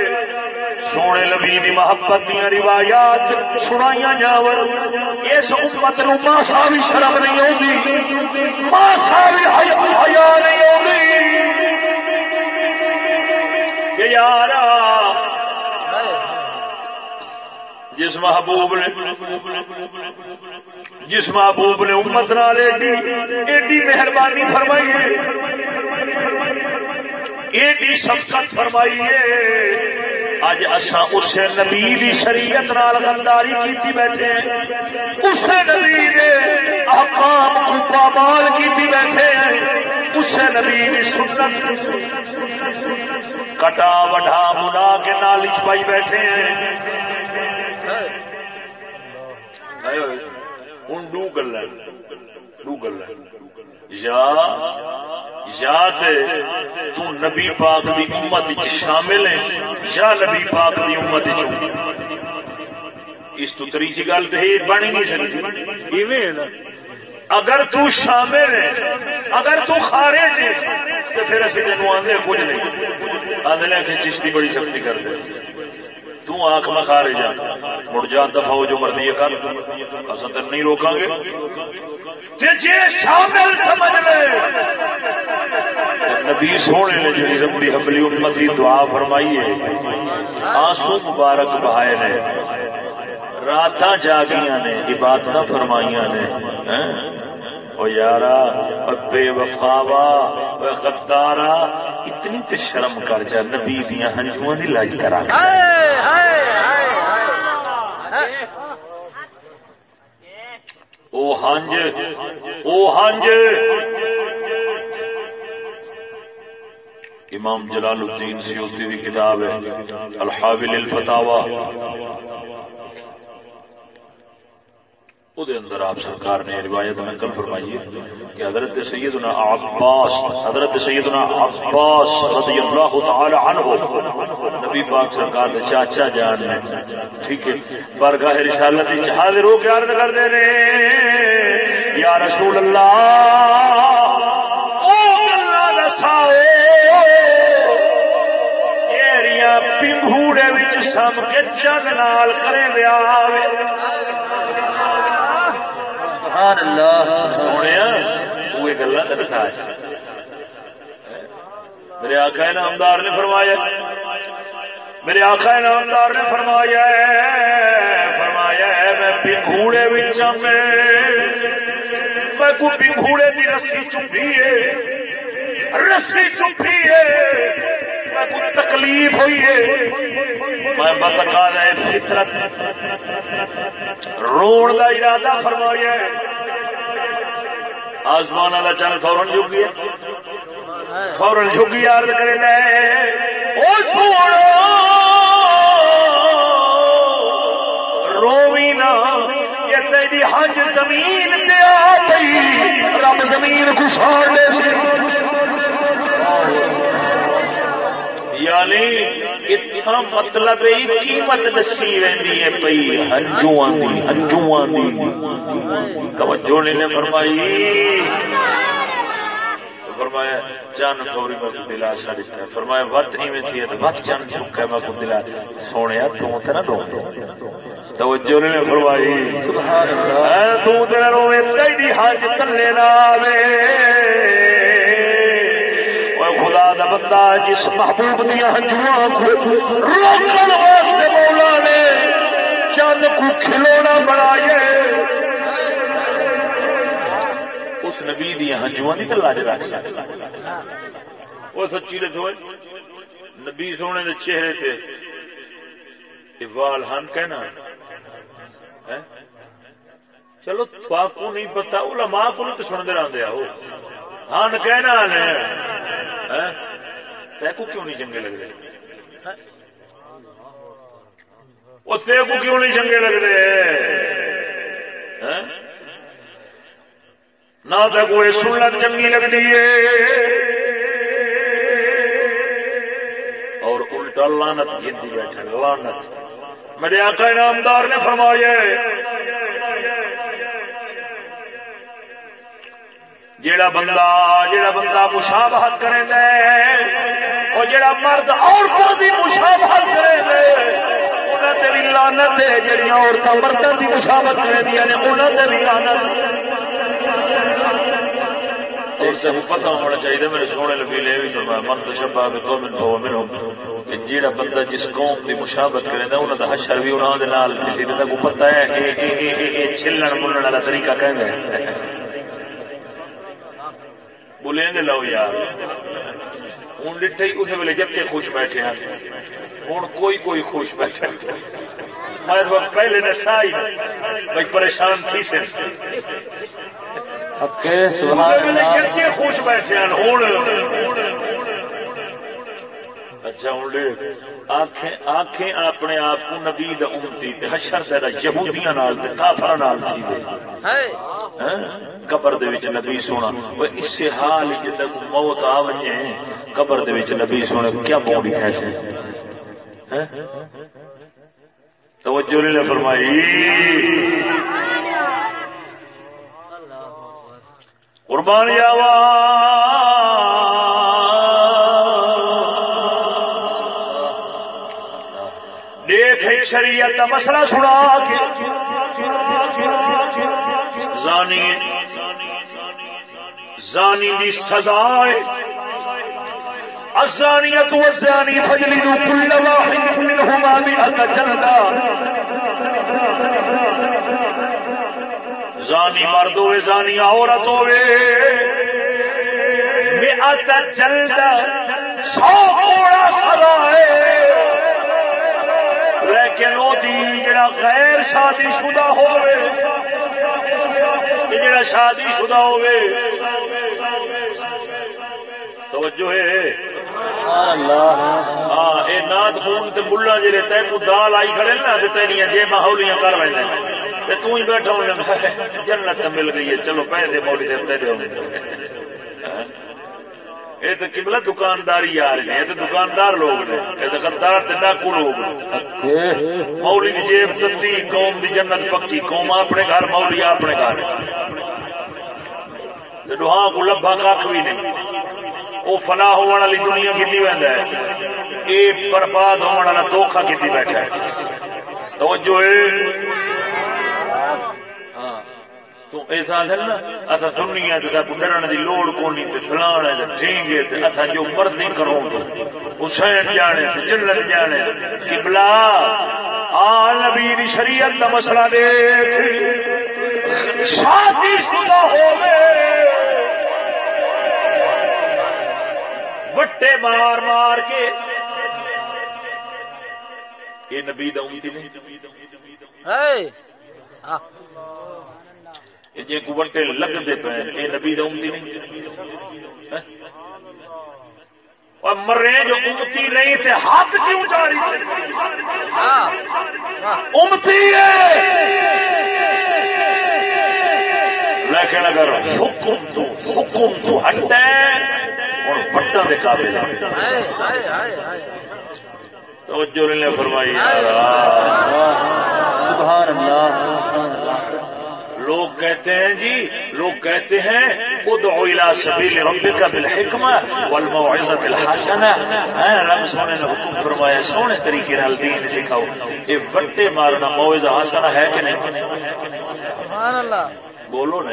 سونے نبی کی محبت دیا روایات سنائی جاور اس امت نو ماسا بھی شرم نہیں ہوگی ماسا بھی حیا نہیں ہوگی کہ یار جس محبوب نے، جس محبوب نے امت نال ایڈی ایڈی مہربانی فرمائی ایڈی شفقت فرمائی ہے۔ اج اصا اس نبی دی شریعت نال غداری کیتی بیٹھے ہیں۔ اس نبی دے احکام کو پامال کیتی بیٹھے ہیں۔ اس نبی دی سنت کٹا وڈا منا کے نال چھپائی بیٹھے ہیں۔ ہوں دو گلا دو گلا یا یا تو نبی پاک دی امت شامل ہے یا نبی پاک دی امت اس تو تریجی گل تو بن نہیں سکتی اگر تو شامل ہے اگر تو خارج ہے تو پھر اسی تینوں آدھے کچھ نہیں۔ آدھے کہ چشتی بڑی سختی کر دے۔ تو آنکھ میں خارے جا مڑ جا دفاع جو مرضی کر۔ اصل تو نہیں روکا گے۔ شامل سمجھ لے۔ نبی سونے نے جی رب ربی حبلی امتی دعا فرمائی ہے۔ آنسو مبارک بہائے نے۔ رات جاگیاں نے عبادت فرمائیاں نے۔ ہاں؟ او یارا بے وفاوا غدارا اتنی تے شرم کر جا نبی دیاں ہنجواں دی لاج کرا او ہنج او ہنج۔ امام جلال الدین سیوطی کی کتاب ہے الحاول الفتاوا اندر آپ سرکار نے روایت نقل فرمائی ہے کہ حضرت سیدنا عباس، حضرت سیدنا عباس رضی اللہ تعالی عنہ، نبی پاک سرکار نے چاچا جان نے، ٹھیک ہے برگاہ رسالت وچ حاضر ہو کے عرض کر دے نے یا رسول اللہ، او گلا دساؤ ایریا پنگوڑے وچ سم کے چن نال کرے ویاہ سبحان اللہ، سونے، وہ گلا دسا میرے آقا نامدار نے فرمایا، میرے آقا نامدار نے فرمایا فرمایا، میں پنگوڑے میں میں کو پنگوڑے کی رسی چپی ہے، رسی چپی ہے۔ تکلیف ہوئی ہے۔ میں بتکا رہے فطرت۔ روڑ کا ارادہ فرمایا ہے۔ آسمان کا چند فورن جھک گیا۔ فورن جھک یاد کرے روی نا تیری حج زمین پہ آ گئی۔ رب زمین کو ساڑ دے۔ یعنی اتنا مطلب قیمت دسی رہی ہے پی ہنجو ہنجو توجہ نے فرمائی۔ فرمایا چند فوری میں دلا چڑ دیا فرمایا وت ایویں تھی وت چند چکا میں کو دلا سونے تو تے نہ رو توجہ نے فرمائی۔ سبحان اللہ۔ تو تے نہ روے تیری حاج تلے نہ آوے۔ خدا دا بندہ جس محبوب دیا ہنجواں روکن واسطے مولا نے چند کو کھلونا بنائے اس نبی دیا ہنجو نہیں تو لاج رکھ سکتا وہ سچی رکھو نبی سونے دے چہرے سے وال ہن کہنا چلو کو نہیں پتا علماء کو نہیں تو سن دے رہے ہو ہن کہنا تے کو کیوں نہیں چنگے لگ رہے وہ کو کیوں نہیں چنگے لگ رہے نہ تو کوئی سنت چنگی لگتی ہے۔ اور الٹا لانت گنتی بیٹھے لانت میرے آقا نامدار نے فرمایا جیڑا بندہ جیڑا بندہ مشابہت کرے دے، اور جیڑا مرد عورتوں کی مشابہت کرے دے لانت ہے عورتیں مردوں کی مشابت کرے دیا نے انہوں نے بھی لانت پتا ہونا چاہیے، میرے سونے لبی لے بھی فرمایا من تشبہ تو من ہو کہ جیڑا بندہ جس قوم دی مشابت کرے نا انہاں دا حشر بھی انہاں دے نال کسی دا کو پتہ ہے، اے اے اے اے چھلن ملن والا طریقہ کہندا ہے بولیں گے لو یار۔ ہوں ڈٹے اس ویلے جب کے خوش بیٹھے ہیں۔ ہوں کوئی کوئی خوش بیٹھا ہر وقت پہلے نے سائی بھائی پریشان تھی سے۔ خوش بیٹھے اچھا آنکھیں آنکھیں اپنے آپ کو نبی امتی حشر تیرا یہودیاں نال تے کافراں نال تھی دے۔ ہاں؟ قبر دے وچ نبی سونا۔ او اس سے حال جے تک موت آ وجے قبر دے وچ نبی سونا کیا بوڑی کیسے ہاں؟ توجہ نے فرمائی۔ قربان جاوا شریعت کا مسئلہ سنا کے۔ زانی زانی دی سزا الزانیت والزانی فجلدوا كل واحد منهما مئة جلدة زانی مرد ہوئے، زانی عورت ہوئے۔ جلد سو گھوڑا سدا ہے۔ لیکن وہ جڑا غیر شادی شدہ ہوئے جڑا شادی شدہ ہوئے توجہ ہے۔ ہاں نات خون تے ملا جڑے تے کو دال آئی کھڑے نا، تے تیریاں جے ماحولیاں کر رہے تو ہی بیٹھا جنت مل گئی ہے۔ چلو پیسے موڑی یہ تو کملا دکانداری آ رہی ہے تو دکاندار لوگ نے یہ تو غدار ڈاکو لوگ مولی کی جیب تتی قوم کی جنت پکی قوم اپنے گھر مولی اپنے گھر۔ ہاں کو لبا کھ بھی نہیں۔ وہ فنا والی دنیا کی وہدا ہے۔ یہ برباد ہونے والا دھوکھا کی بیٹھا ہے۔ توجہ تو ایسا ہے نا سننی تو ڈرن لوڑ کونی تے تے جو مرضی تو۔ حسین جانے تے جنت جانے قبلہ، آ نبی دی شریعت دا مسئلہ دیکھ۔ شادی شدہ ہوے وٹے مار مار کے۔ یہ نبی دا امتی نہیں۔ ہے جی کو وٹے لگتے پے یہ نبی امتی نہیں۔ اور مرے جو امتی نہیں تھے ہاتھ کیوں جاری امتی لیکن اگر حکم تو حکم تو ہٹے اور بٹا دے قابل توجہ نے فرمائی۔ سبحان اللہ۔ لوگ کہتے ہیں جی لوگ کہتے ہیں ادعو الى سبیل ربک بالحکمہ والموعظۃ الحسنہ۔ ہاں رب سونے نے حکم فرمایا سونے طریقے نال دین سکھاؤ۔ یہ وٹے مارنا موعظہ حسنہ ہے کہ نہیں؟ سبحان اللہ بولو نا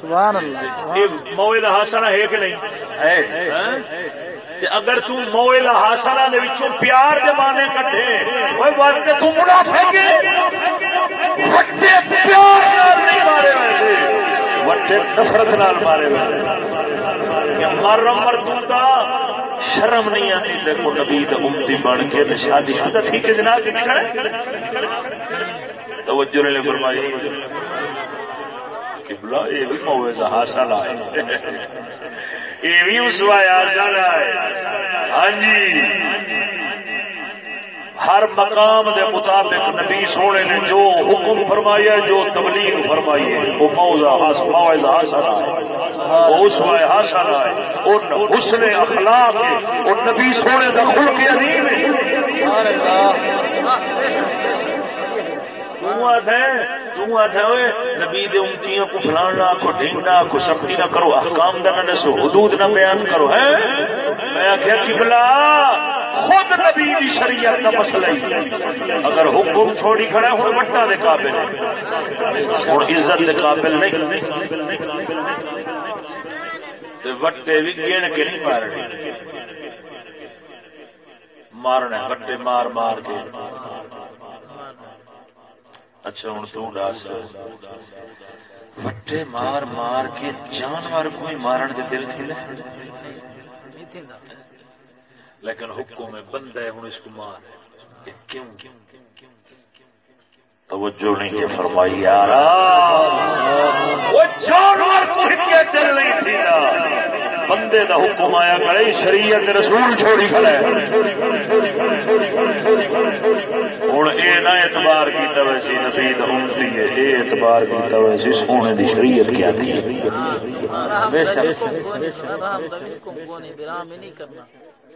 سبحان اللہ یہ موعظہ حسنہ ہے کہ نہیں؟ ہے؟ تے اگر تو موئل حاصلہ دے وچوں پیار دے مانے کٹھے اوے بات تو منافق وٹے پیار نال نہیں مارے وٹے نفرت نال مارے وے کہ مر مر شرم نہیں آتی تے کو نبی امتی بن کے تے شادی شدہ تھی کہ جناب کی توجہ نے فرمائی۔ کہ بلا یہ بھی موعظہ حاصل آئے یہ بھی اسوایا سارا ہے۔ ہاں جی۔ ہر مقام دے مطابق نبی سونے نے جو حکم فرمایا جو تبلیغ فرمائی ہے، وہ موضع حاصل موعظہ حاصل ہے۔ وہ اسوائے حاصل ہے۔ اور حسن اخلاق ہے۔ اور نبی سونے کا خلق عظیم ہے۔ نبی دے امتیاں کو فلانا کو ڈھینگنا کو سختی نہ کرو، احکام نہ دسو، حدود نہ بیان کرو ہے میں آخیا قبلہ، خود نبی دی شریعت کا مسئلہ ہی۔ اگر حکم چھوڑی کھڑا ہوں وٹا دے قابل ہوں عزت دے قابل نہیں۔ وٹے بھی گن کے نہیں مارنے۔ مارنا وٹے مار مار کے۔ اچھا ہوں تو ڈس وٹے مار مار کے جانور کوئی مارن دے دل تھی لیکن حکم میں بندہ ہے، ہوں اس کو مار۔ کیوں؟ توجہ نہیں کہ فرمائی یار وہ جانور کو دل نہیں تھی بندے دا حکم آیا کرے شریعت رسول چھوڑی کھڑا ہے۔ ہوں اے نہ اعتبار کیتا ویسی نفید امتی ہے اے اعتبار کیتا ویسی سونے دی شریعت کیا دی۔ تھی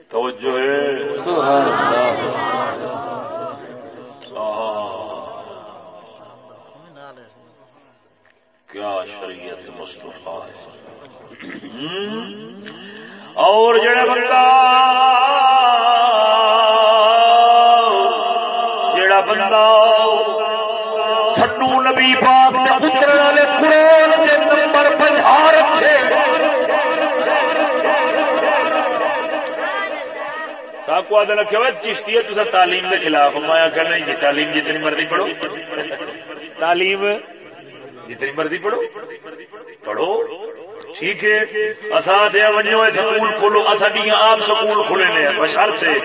توجہ ہے۔ سبحان اللہ کیا شریعت مصطفیٰ ہے؟ اور جڑا بندہ جڑا بندہ تھڈو نبی پاک نے پتر والے قرآن کے نمبر پنجا رکھے۔ کو آدھا رکھے ہوئے چشتی ہے تصا تعلیم کے خلاف۔ مایا کہ نہیں جی تعلیم جتنی مرضی پڑھو۔ تعلیم جتنی مرضی پڑھو۔ پڑھو۔ ٹھیک ہے؟ اصا دیا ہاں ونجو سکول کھولو اصڈیاں آپ سکول کھلے نے بشر سے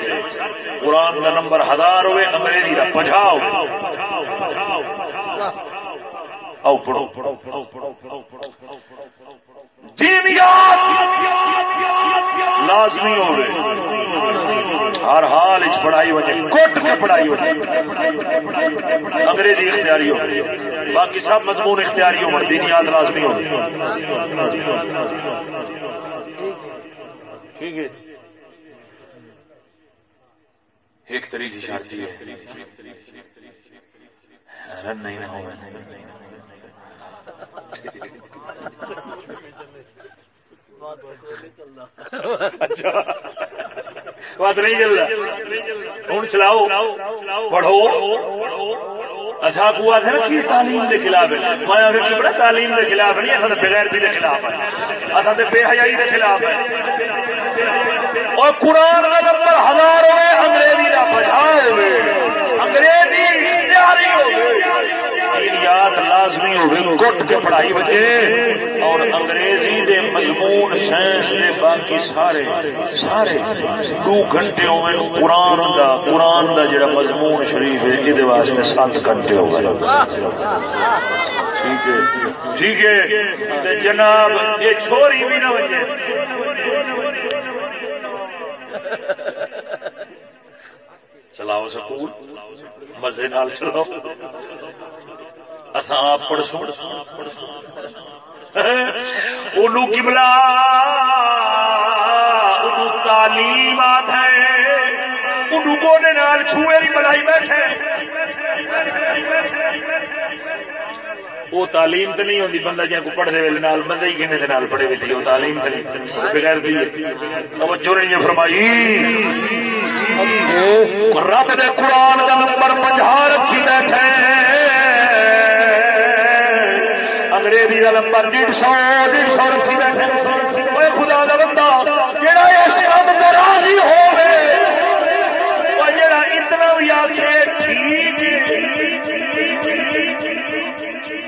قرآن کا نمبر ہزار ہوئے، انگریزی کا پچھاؤ آؤ پڑھو۔ پڑھو پڑھو پڑھو پڑھو پڑھو لازمی ہو ہر حال پڑھائی وجہ کٹ کے پڑھائی وجہ۔ انگریزی اختیاری ہو۔ باقی سب مضمون اختیاری ہو دینیات لازمی ہو۔ ٹھیک ہے۔ ایک طریقے شادی ہے۔ رن نہیں ہو اچھا اچھا۔ بات نہیں چل رہا ہوں چلاؤ۔ پڑھو اچھا کو آدھے کی تعلیم کے خلاف ہے۔ میں بڑا تعلیم کے خلاف نہیں اصل بغیر کے خلاف ہے۔ اصل بے حیائی کے خلاف ہے۔ اور قرآن کا نمبر ہزار ہوئے انگریزی کا پچھاڑ ہوئے۔ انگریزی اختیاری ہوئے یاد لازمی ہوگی کٹ کے پڑھائی بچے اور انگریزی دے مضمون سائنس دے باقی سارے سارے دو گھنٹے ہوئے قرآن دا قرآن دا جڑا مضمون شریف ہے یہ واسطے سات گھنٹے ہو گئے۔ ٹھیک ہے ٹھیک ہے۔ جناب، یہ چھوڑی بھی نہ بچے چلاؤ سکول، مزے نال چلاؤ۔ آپ پڑھسو اُنو کملا اُنو تعلیم آت ہے اُنو گونے نال چھوئے بھی بڑھائی بیٹھے وہ تعلیم تو نہیں ہوتی بندہ جی کو پڑھتے ویلے نال بندہ ہی کہنے نال پڑھے ویلے وہ تعلیم تو نہیں بغیر دی توجہ نہیں فرمائی رب نے قرآن کا نمبر پنجا رکھی بیٹھے انگریزی کا نمبر ڈیڑھ سو ڈیڑھ سو رکھی بیٹھے خدا کا بندہ جہاں اس کام کو راضی ہو جڑا اتنا بھی آ کے ٹھیک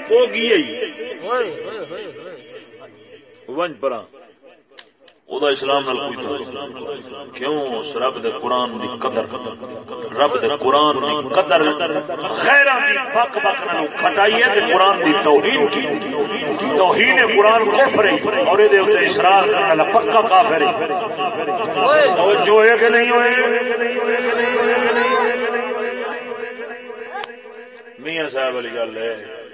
وہ کی ونج پرا اسلام نال کوئی تعلق کیوں؟ اس رب دے قرآن دی قدر۔ رب دے قرآن دی قدر۔ غیراں خیر پک پک کھٹائی ہے تے قرآن دی توہین کی۔ توہین قرآن کفر ہے اور یہ اتنے اشرار کرنے والا پکا کافر ہے۔ او جو ہے کہ نہیں ہوئے؟ میاں صاحب والی گل ہے۔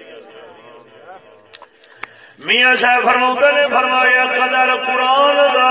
میاں صاحب فرما نے فرمایا قدر قرآن دا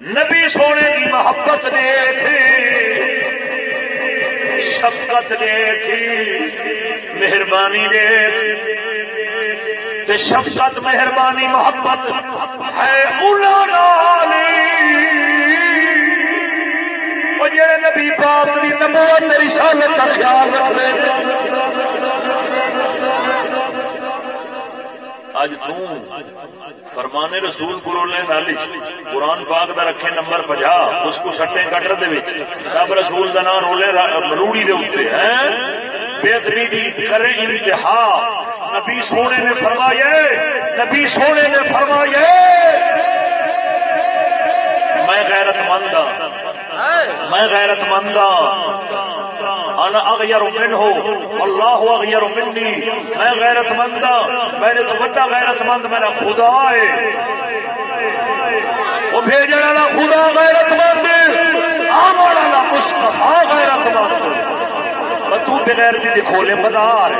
نبی سونے کی محبت دیکھ شفقت دیکھ مہربانی دیکھ شفقت، مہربانی، محبت ہے جڑے نبی پاپ کی نبوت رسالت کا خیال رکھ اج فرمان رسول کو قرآن قرآن پاک دا رکھے نمبر پجا اس کو سٹے کٹر دے سب رسول کا نام رولے روڑی دے اتنے بے ادبی کرے انتہا۔ نبی سونے نے فرمایا، نبی سونے نے فرمایا۔ میں غیرت مند ہاں۔ میں غیرت مند ہاں۔ انا اغیر من ہو اللہ اغیر منی میں غیرت مند میں نے تو بڑا غیرت مند میرا خدا ہے۔ وہ بھیجنے والا خدا غیرت مند آمر والا مصطفیٰ غیرت مند تو بغیر دی کھولے مدار۔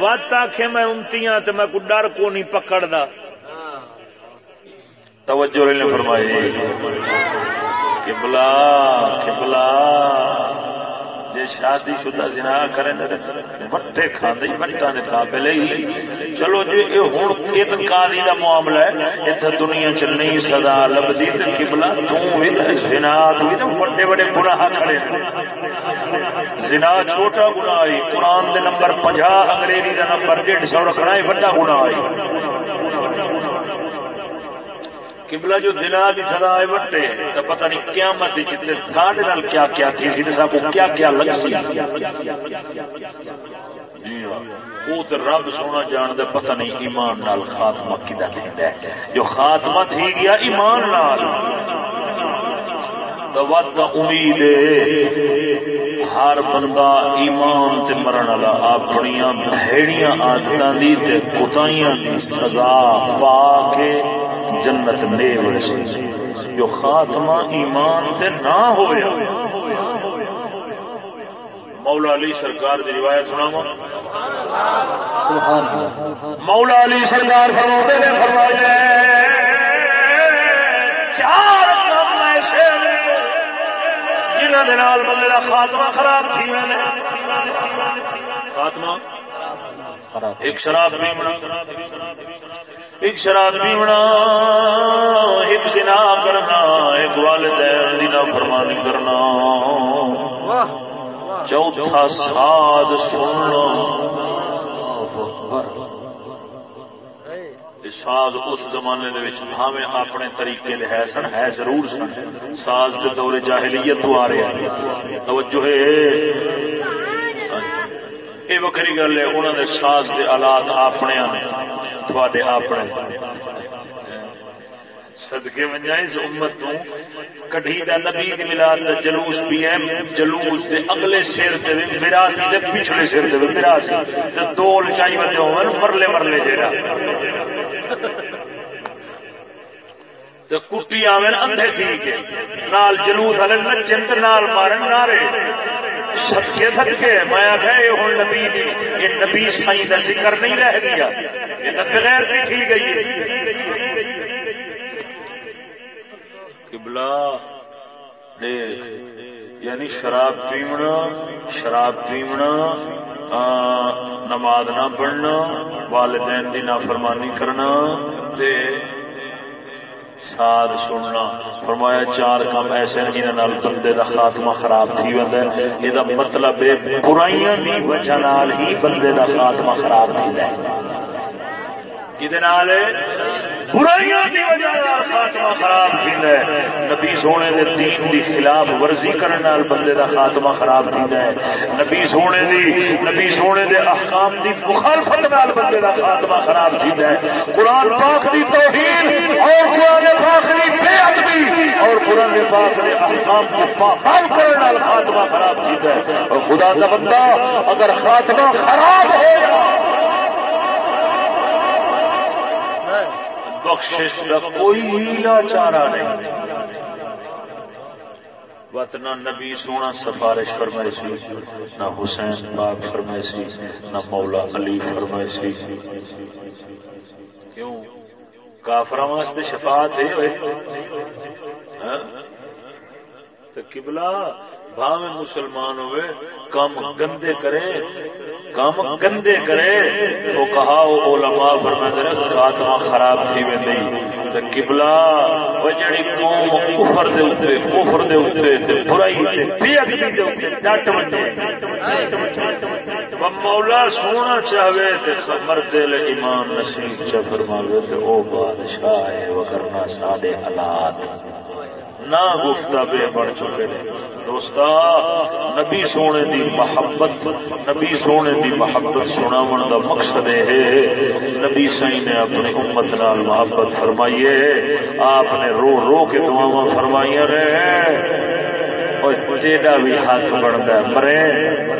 وت آخ میں انتیاں تو میں کو ڈر کو نہیں پکڑ توجہ نے فرمائی۔ کبلا کبلا جی شادی شدہ جنا کریں بٹے کھانے بٹا نے قابل ہی۔ چلو جی یہ ہوں اتنقادی کا معاملہ ہے اتنے دنیا چ نہیں سدا لبھی تو کبلا تنا بڑے بڑے گناہ کھڑے زنا چھوٹا گنا آئی قرآن دے نمبر پنجا انگریزی کا نمبر ڈیڑھ سو رکھنا ہے، بڑا گنا آئی قبلہ جو دنا کی سزا ہے وٹے، تو پتہ نہیں کیا مت جتنے ساڈے نال کیا کیا تھی سی سب کو کیا کیا لگ سی۔ وہ تو رب سونا جان دے پتہ نہیں ایمان نال خاتمہ کدا تھیندا ہے۔ جو خاتمہ تھی گیا ایمان نال۔ تو وقت امید ہر بندہ ایمان تے مرن والا اپنی بھڑیاں آدتاں دی تے کتائیاں دی سزا پا کے جنت لے ورسی جو خاتمہ ایمان سے نہ ہویا مولا علی سرکار دی روایت سنا مولا علی سرکار فرماتے فرمایا چار کام ایسے جنہوں بندے کا خاتمہ خراب تھی۔ خاتمہ ایک شراب ایک شراب پیمنا ایک جنا کرنا ایک والدین دینا فرمانی کرنا۔ چوتھا ساز سننا ساز اس زمانے دے وچ بھاویں اپنے طریقے دے ہے سن ہے ضرور سن۔ ساز دے دور جاہلیت تو آ رہے ہیں۔ توجہ ہے۔ یہ وکری گل ہے انہوں نے ساز دے آلات اپنے تھوڑے اپنے۔ صدقے منجائے اس امت تو کڈھی دا نبی دی ملاد دا جلوس بھی ہے، جلوس دے اگلے سر تے میراثی دے پچھلے سر تے میراثی تے دول چائی ودے ہون مرلے مرلے جیڑا۔ تے کٹی آویں، اندھے ٹھیک ہے۔ نال جلوس والے نچن تے نال مارن نارے سدکے سدکے میں گئے ہوں نبی دی، یہ نبی سائی کا ذکر نہیں رہ گیا۔ یہ تو بغیر بھی تھی گئی۔ قبلہ دیکھ یعنی شراب پیمنا شراب پیمنا نماز نہ پڑھنا، والدین کی نافرمانی کرنا، تے ساد سننا۔ فرمایا، چار کام ایسے ہیں جنہاں بندے دا خاتمہ خراب تھی ویندا ہے۔ یہ مطلب ہے، برائیاں دی وجہ نال ہی بندے دا خاتمہ خراب تھیندا ہے۔ کدے نال؟ برائیاں دی وجہ نال خاتمہ خراب تھیندا ہے۔ نبی سونے دے دین دی خلاف ورزی کرن نال بندے دا خاتمہ خراب تھیندا ہے۔ نبی سونے دی، نبی سونے دے احکام دی مخالفت نال بندے دا خاتمہ خراب تھیندا ہے۔ قرآن پاک دی توہین اور قرآن پاک دی بے ادبی اور قرآن پاک دے احکام کو پاکال کرن نال خاتمہ خراب تھیندا ہے۔ اور خدا دا بندہ اگر خاتمہ خراب ہو گیا بخشش کا کوئی ہیلا چارہ نہیں۔ نہ نبی سونا سفارش فرمائی سی نہ حسین پاک فرمائی سی نہ مولا علی فرمائی سی کیوں؟ کافر واسطے شفاعت ہے ہاں؟ تو قبلہ بھاوے مسلمان ہوئے کم گندے کرے کم گندے کرے، تو کہا علماء فرماتے ہیں خاتمہ خراب تھی وے نہیں۔ تے قبلہ او جڑی قوم کفر دے اوتے کفر دے اوتے تے برائی تے بے ادبی دے اوتے ڈٹ ونجے مولا سونا چاہے تے خبر دل ایمان نصیب چ فرماوے تے او بادشاہ ہے وکرنا ساڈے حالات۔ نہ گفتہ بے بڑھ چکے دوستا نبی سونے دی محبت، نبی سونے دی محبت سنا من دا مقصد ہے، نبی سائی نے اپنی امت نال محبت فرمائیے آپ نے رو رو کے دعا فرمائیاں رہے اور جیڈا بھی حق بنتا مرے۔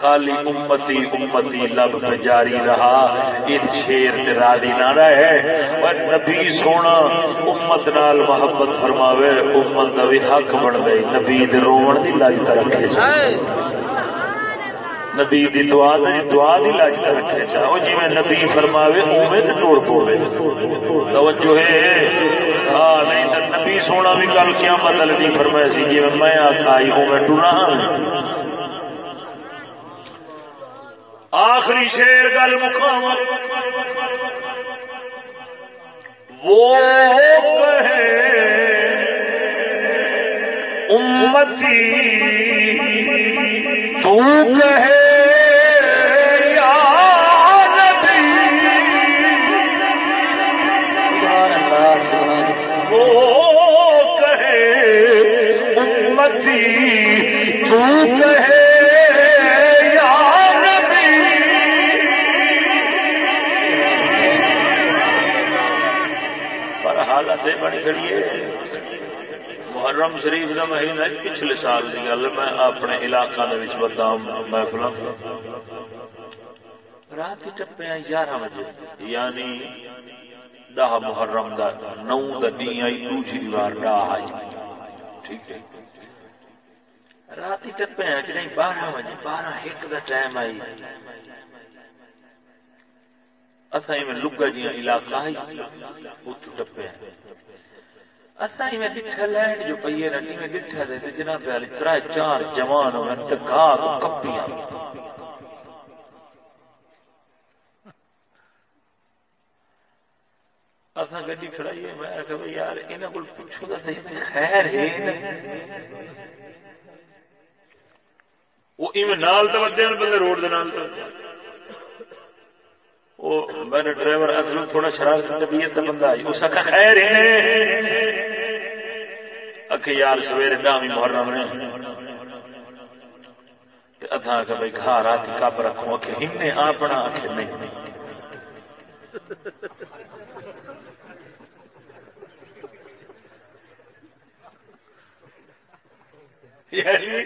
خالی امتی امتی لب پہ جاری رہا۔ اس شیر تے راضی نہ رہے اور نبی سونا امت نال محبت فرماوے، امت دا بھی حق بن گئی نبی دے رون دی لاج رکھے جائے نبی دی دعا دی دعا دی لاج رکھے جا۔ او جی میں نبی فرماوے، اوویں تے ٹوڑ پوے توجہ ہے۔ ہاں نہیں تے نبی سونا بھی کل قیامت علی فرمایا سی جی میں آکھائی اوویں ٹونا ہاں۔ آخری شیر گل مقام وہ کہے امتی تو کہے حالت بڑی کھڑی ہے۔ محرم شریف کا مہینہ پچھلے سال کی گل۔ میں اپنے علاقہ بدام محفل رات ٹپیا گیارہ بجے۔ یعنی دہ محرم دا نو دنی آئی، دوسری بار ڈاہ آئی۔ ٹھیک ہے۔ رات ٹپیا کہ نہیں، بارہ بجے، بارہ ایک دا ٹائم آئی۔ اصل میں لگا جی علاقہ ٹپیا میں ڈٹھا لینڈ جو رٹی میں ڈٹھا دے جناب چار جوان تے کپیاں۔ گڈی کھڑائی میں کہ یار انہاں کول پوچھو تے صحیح خیر ہے وہ ایویں نال تے ودے بندے روڈ دے نال۔ وہ میں نے ڈرائیور اصل تھوڑا شرارت طبیعت کا بندہ آئی۔ اس کا خیر ہے اکھے یار، سویرے ڈامی محرم نے۔ اتھا کہ بھائی گھر آتی کب رکھو اکھے ہنے اپنا اکھے نہیں۔ یعنی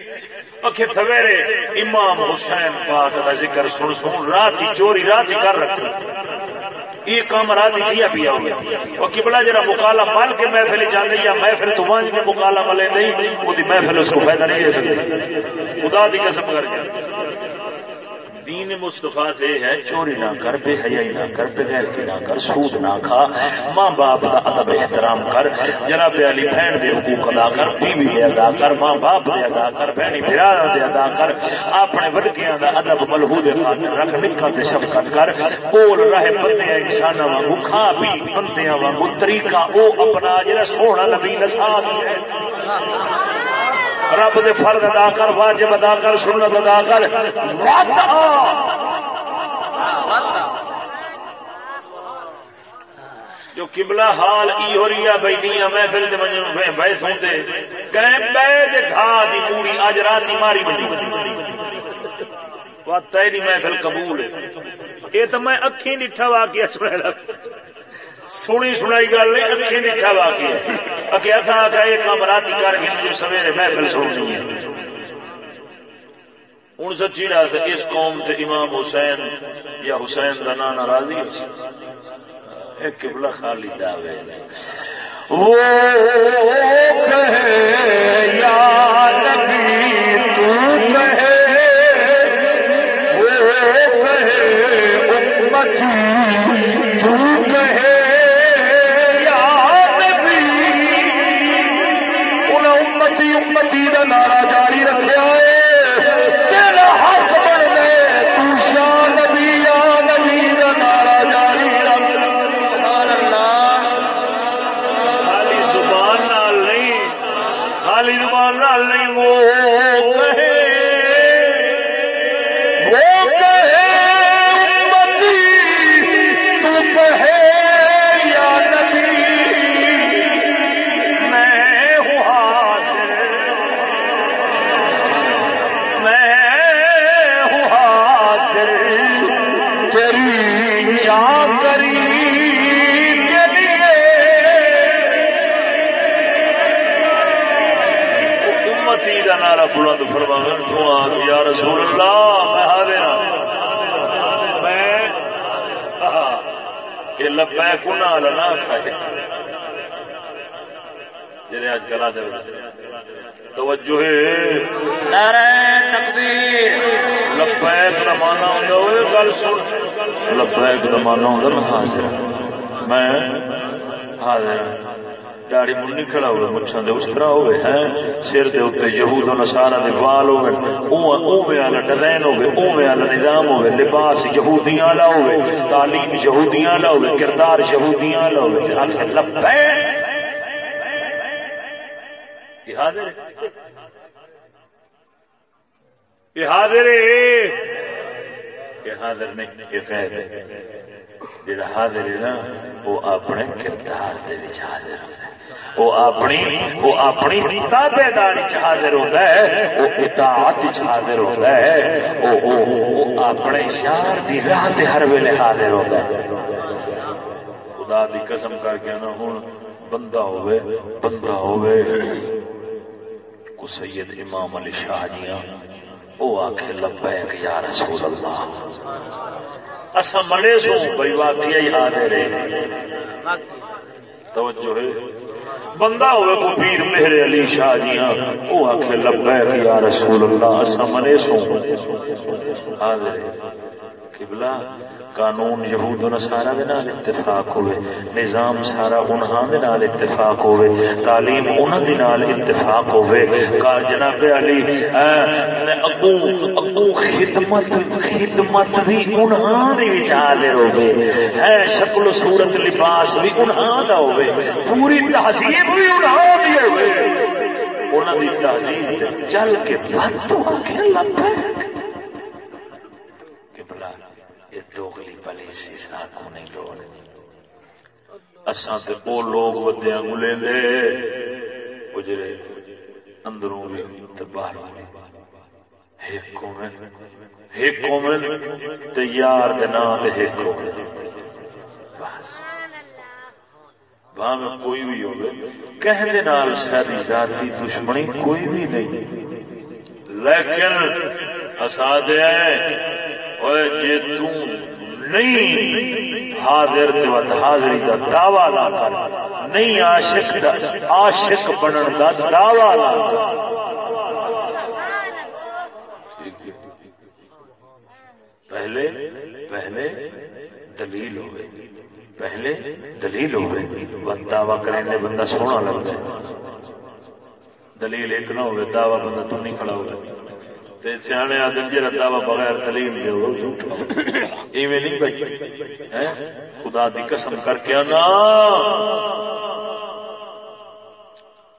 سویرے امام حسین پاک کا ذکر سن سن رات چوری رات کر رکھ یہ کام رات کیا پیا ہوا گیا وہ کبلا جرا مکالا مل کے محفل جانے یا محفل تو وانج میں مکالا ملے نہیں، وہ محفل اس کو فائدہ نہیں دے سکتی۔ خدا دی قسم کر کے۔ دین مصطفیٰ سے ہے، چوری نہ کر، بے حیائی نہ کر، بے غیرتی نہ کر، سود نہ کھا، ماں باپ کا ادب احترام کر، جناب علی بہن دے حقوق ادا کر، بیوی دے ادا کر، ماں باپ دے ادا کر بہنی برادر دے ادا کر، اپنے وڈکیاں دا ادب ملحود خاطر رکھ نکا تے شفقت کر، کول رہے بندے انسان وانگو کھا پی بندیاں وانگو، طریقہ او اپنا جڑا سونا نبی نصاب ہے۔ رب دے فرض ادا کر، واجب ادا کر، سنت ادا کر۔ جو قبلہ حال ای ہو رہی ہے، بھائی نیا محفل دے منجن بھائی سنتے۔ کہیں بے دے گھا دی موڑی اج رات دی ماری بنی وقت تیری محفل قبول ہے۔ یہ تو میں اکھیں ڈٹھا واقعہ سنے لگ سونی سنائی گل نہیں، اکھیں ڈٹھا واقعہ اکے اتھا آکھا یہ کام راتی کر کے جو سویرے محفل سننی ہے ہوں سچی رات اس قوم سے امام حسین، یا حسین کا نام راضی قبلہ خالی دعوے وہ کہے، یا نبی تو کہے۔ وہ کہے، امتی تو امتی آ یا رسول اللہ میں حاضر ہوں۔ میں یہ لبے کنا نہ کھائے۔ جی اج کل آدھے توجہ نعرہ تکبیر۔ لبیک کا مانا ہوں گل سن۔ لبیک کا مانا ہوں میں حاضر۔ میں حاضر ہوں۔ داڑی منی کھڑا ہوئے مچھاں دے اس طرح ہوئے ہیں، سر دے اوتے یہود و نصارا دے وال ہوئے اوے اوے والا ڈیزائن ہوئے اوے والا نظام ہوئے، لباس یہودیاں والا ہوئے، تعلیم یہودیاں والا ہوئے، کردار یہودیاں والا ہوئے آخر لبیک! یہ حاضر ہے؟ یہ حاضر ہے؟ یہ حاضر نہیں، یہ قید ہے۔ جڑا حاضر ہے نا، وہ اپنے کردار دے وچ حاضر ہوتا ہے۔ وہ اپنی وہ اپنی تابے داری چ حاضر ہوتا ہے، وہ اطاعت چ حاضر ہوتا ہے، وہ اپنے یار دی راہ تے ہر ویلے حاضر ہوتا ہے۔ خدا دی قسم کر کے نا، ہن بندہ ہوئے بندہ ہوئے کو سید امام علی شاہ جیاں، او آکھے لبیک یا رسول اللہ۔ اسا مڑے سو بھئی واقعی حاضر ہے۔ توجہ ہے۔ بندہ ہوئے کو پیر مہر علی شاہ جیاں او آکھے، لبیک یا رسول اللہ اسا مڑے سو۔ حاضر قبلہ قانون یہود و نصارا دے نال اتفاق ہوئے، نظام سارا انہاں دے نال اتفاق ہوئے، تعلیم انہاں دے نال اتفاق ہوئے۔ کا جناب علی ابو ابو خدمت خدمت بھی انہاں دے وچ حاضر ہوئے۔ ہے، شکل و صورت، لباس بھی انہاں دا ہوئے۔ پوری تہذیب بھی انہاں دی ہوئے۔ انہاں دی تہذیب چل کے بات تو آکھے لگا دوگلی پلی سی ساتھ نہیں دوڑ اساں تے او لوگ ودیاں گلے دے۔ گجرے اندروں بھی تے باہروں بھی ایک کومن ایک کومن تے یار دے نا تے ایک کومن بھاویں کوئی بھی ہوگی کہنے نال شادی ذاتی دشمنی کوئی بھی نہیں۔ لیکن اسا دے جی نہیں حاضر حاضری کا دعوی نہ کر، نہیں عاشق دا عاشق بنن دا دعوی نہ کر۔ پہلے پہلے دلیل ہوئے۔ پہلے دلیل ہوئے۔ دعوی کرنے بندہ سونا لگتا ہے۔ دلیل ایک نہ ہوئے، دعوی بندہ تو نہیں کھڑا ہوئے سیانے آدم جی ردا بغیر تلیم دے ایویں نہیں بھائی۔ خدا دی قسم کر کے نا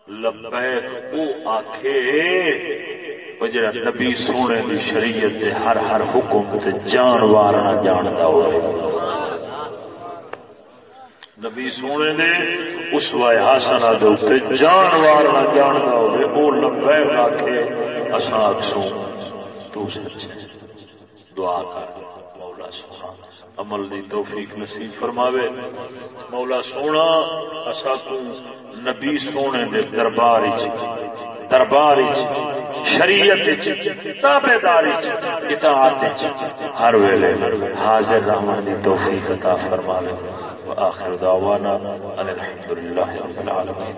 لبیک او آکھے۔ جڑا نبی سونے دی شریعت دے ہر ہر حکم تے جانوار نہ جاندا ہوئے۔ نبی سونے دے اس وائے حسنہ دے جانوار نہ جاندا ہوئے او لبیک آکھے، اساں اکسوں تو دعا کر مولا سونا، عمل دی توفیق نصیب فرماوے۔ مولا سونا اسا کو نبی سونے دے دربار دربار شریعت تابے داری اطاعت ہر ویلے حاضر رحمت دی توفیق عطا فرماوے۔ وآخر دعوانا ان الحمد لله رب العالمين.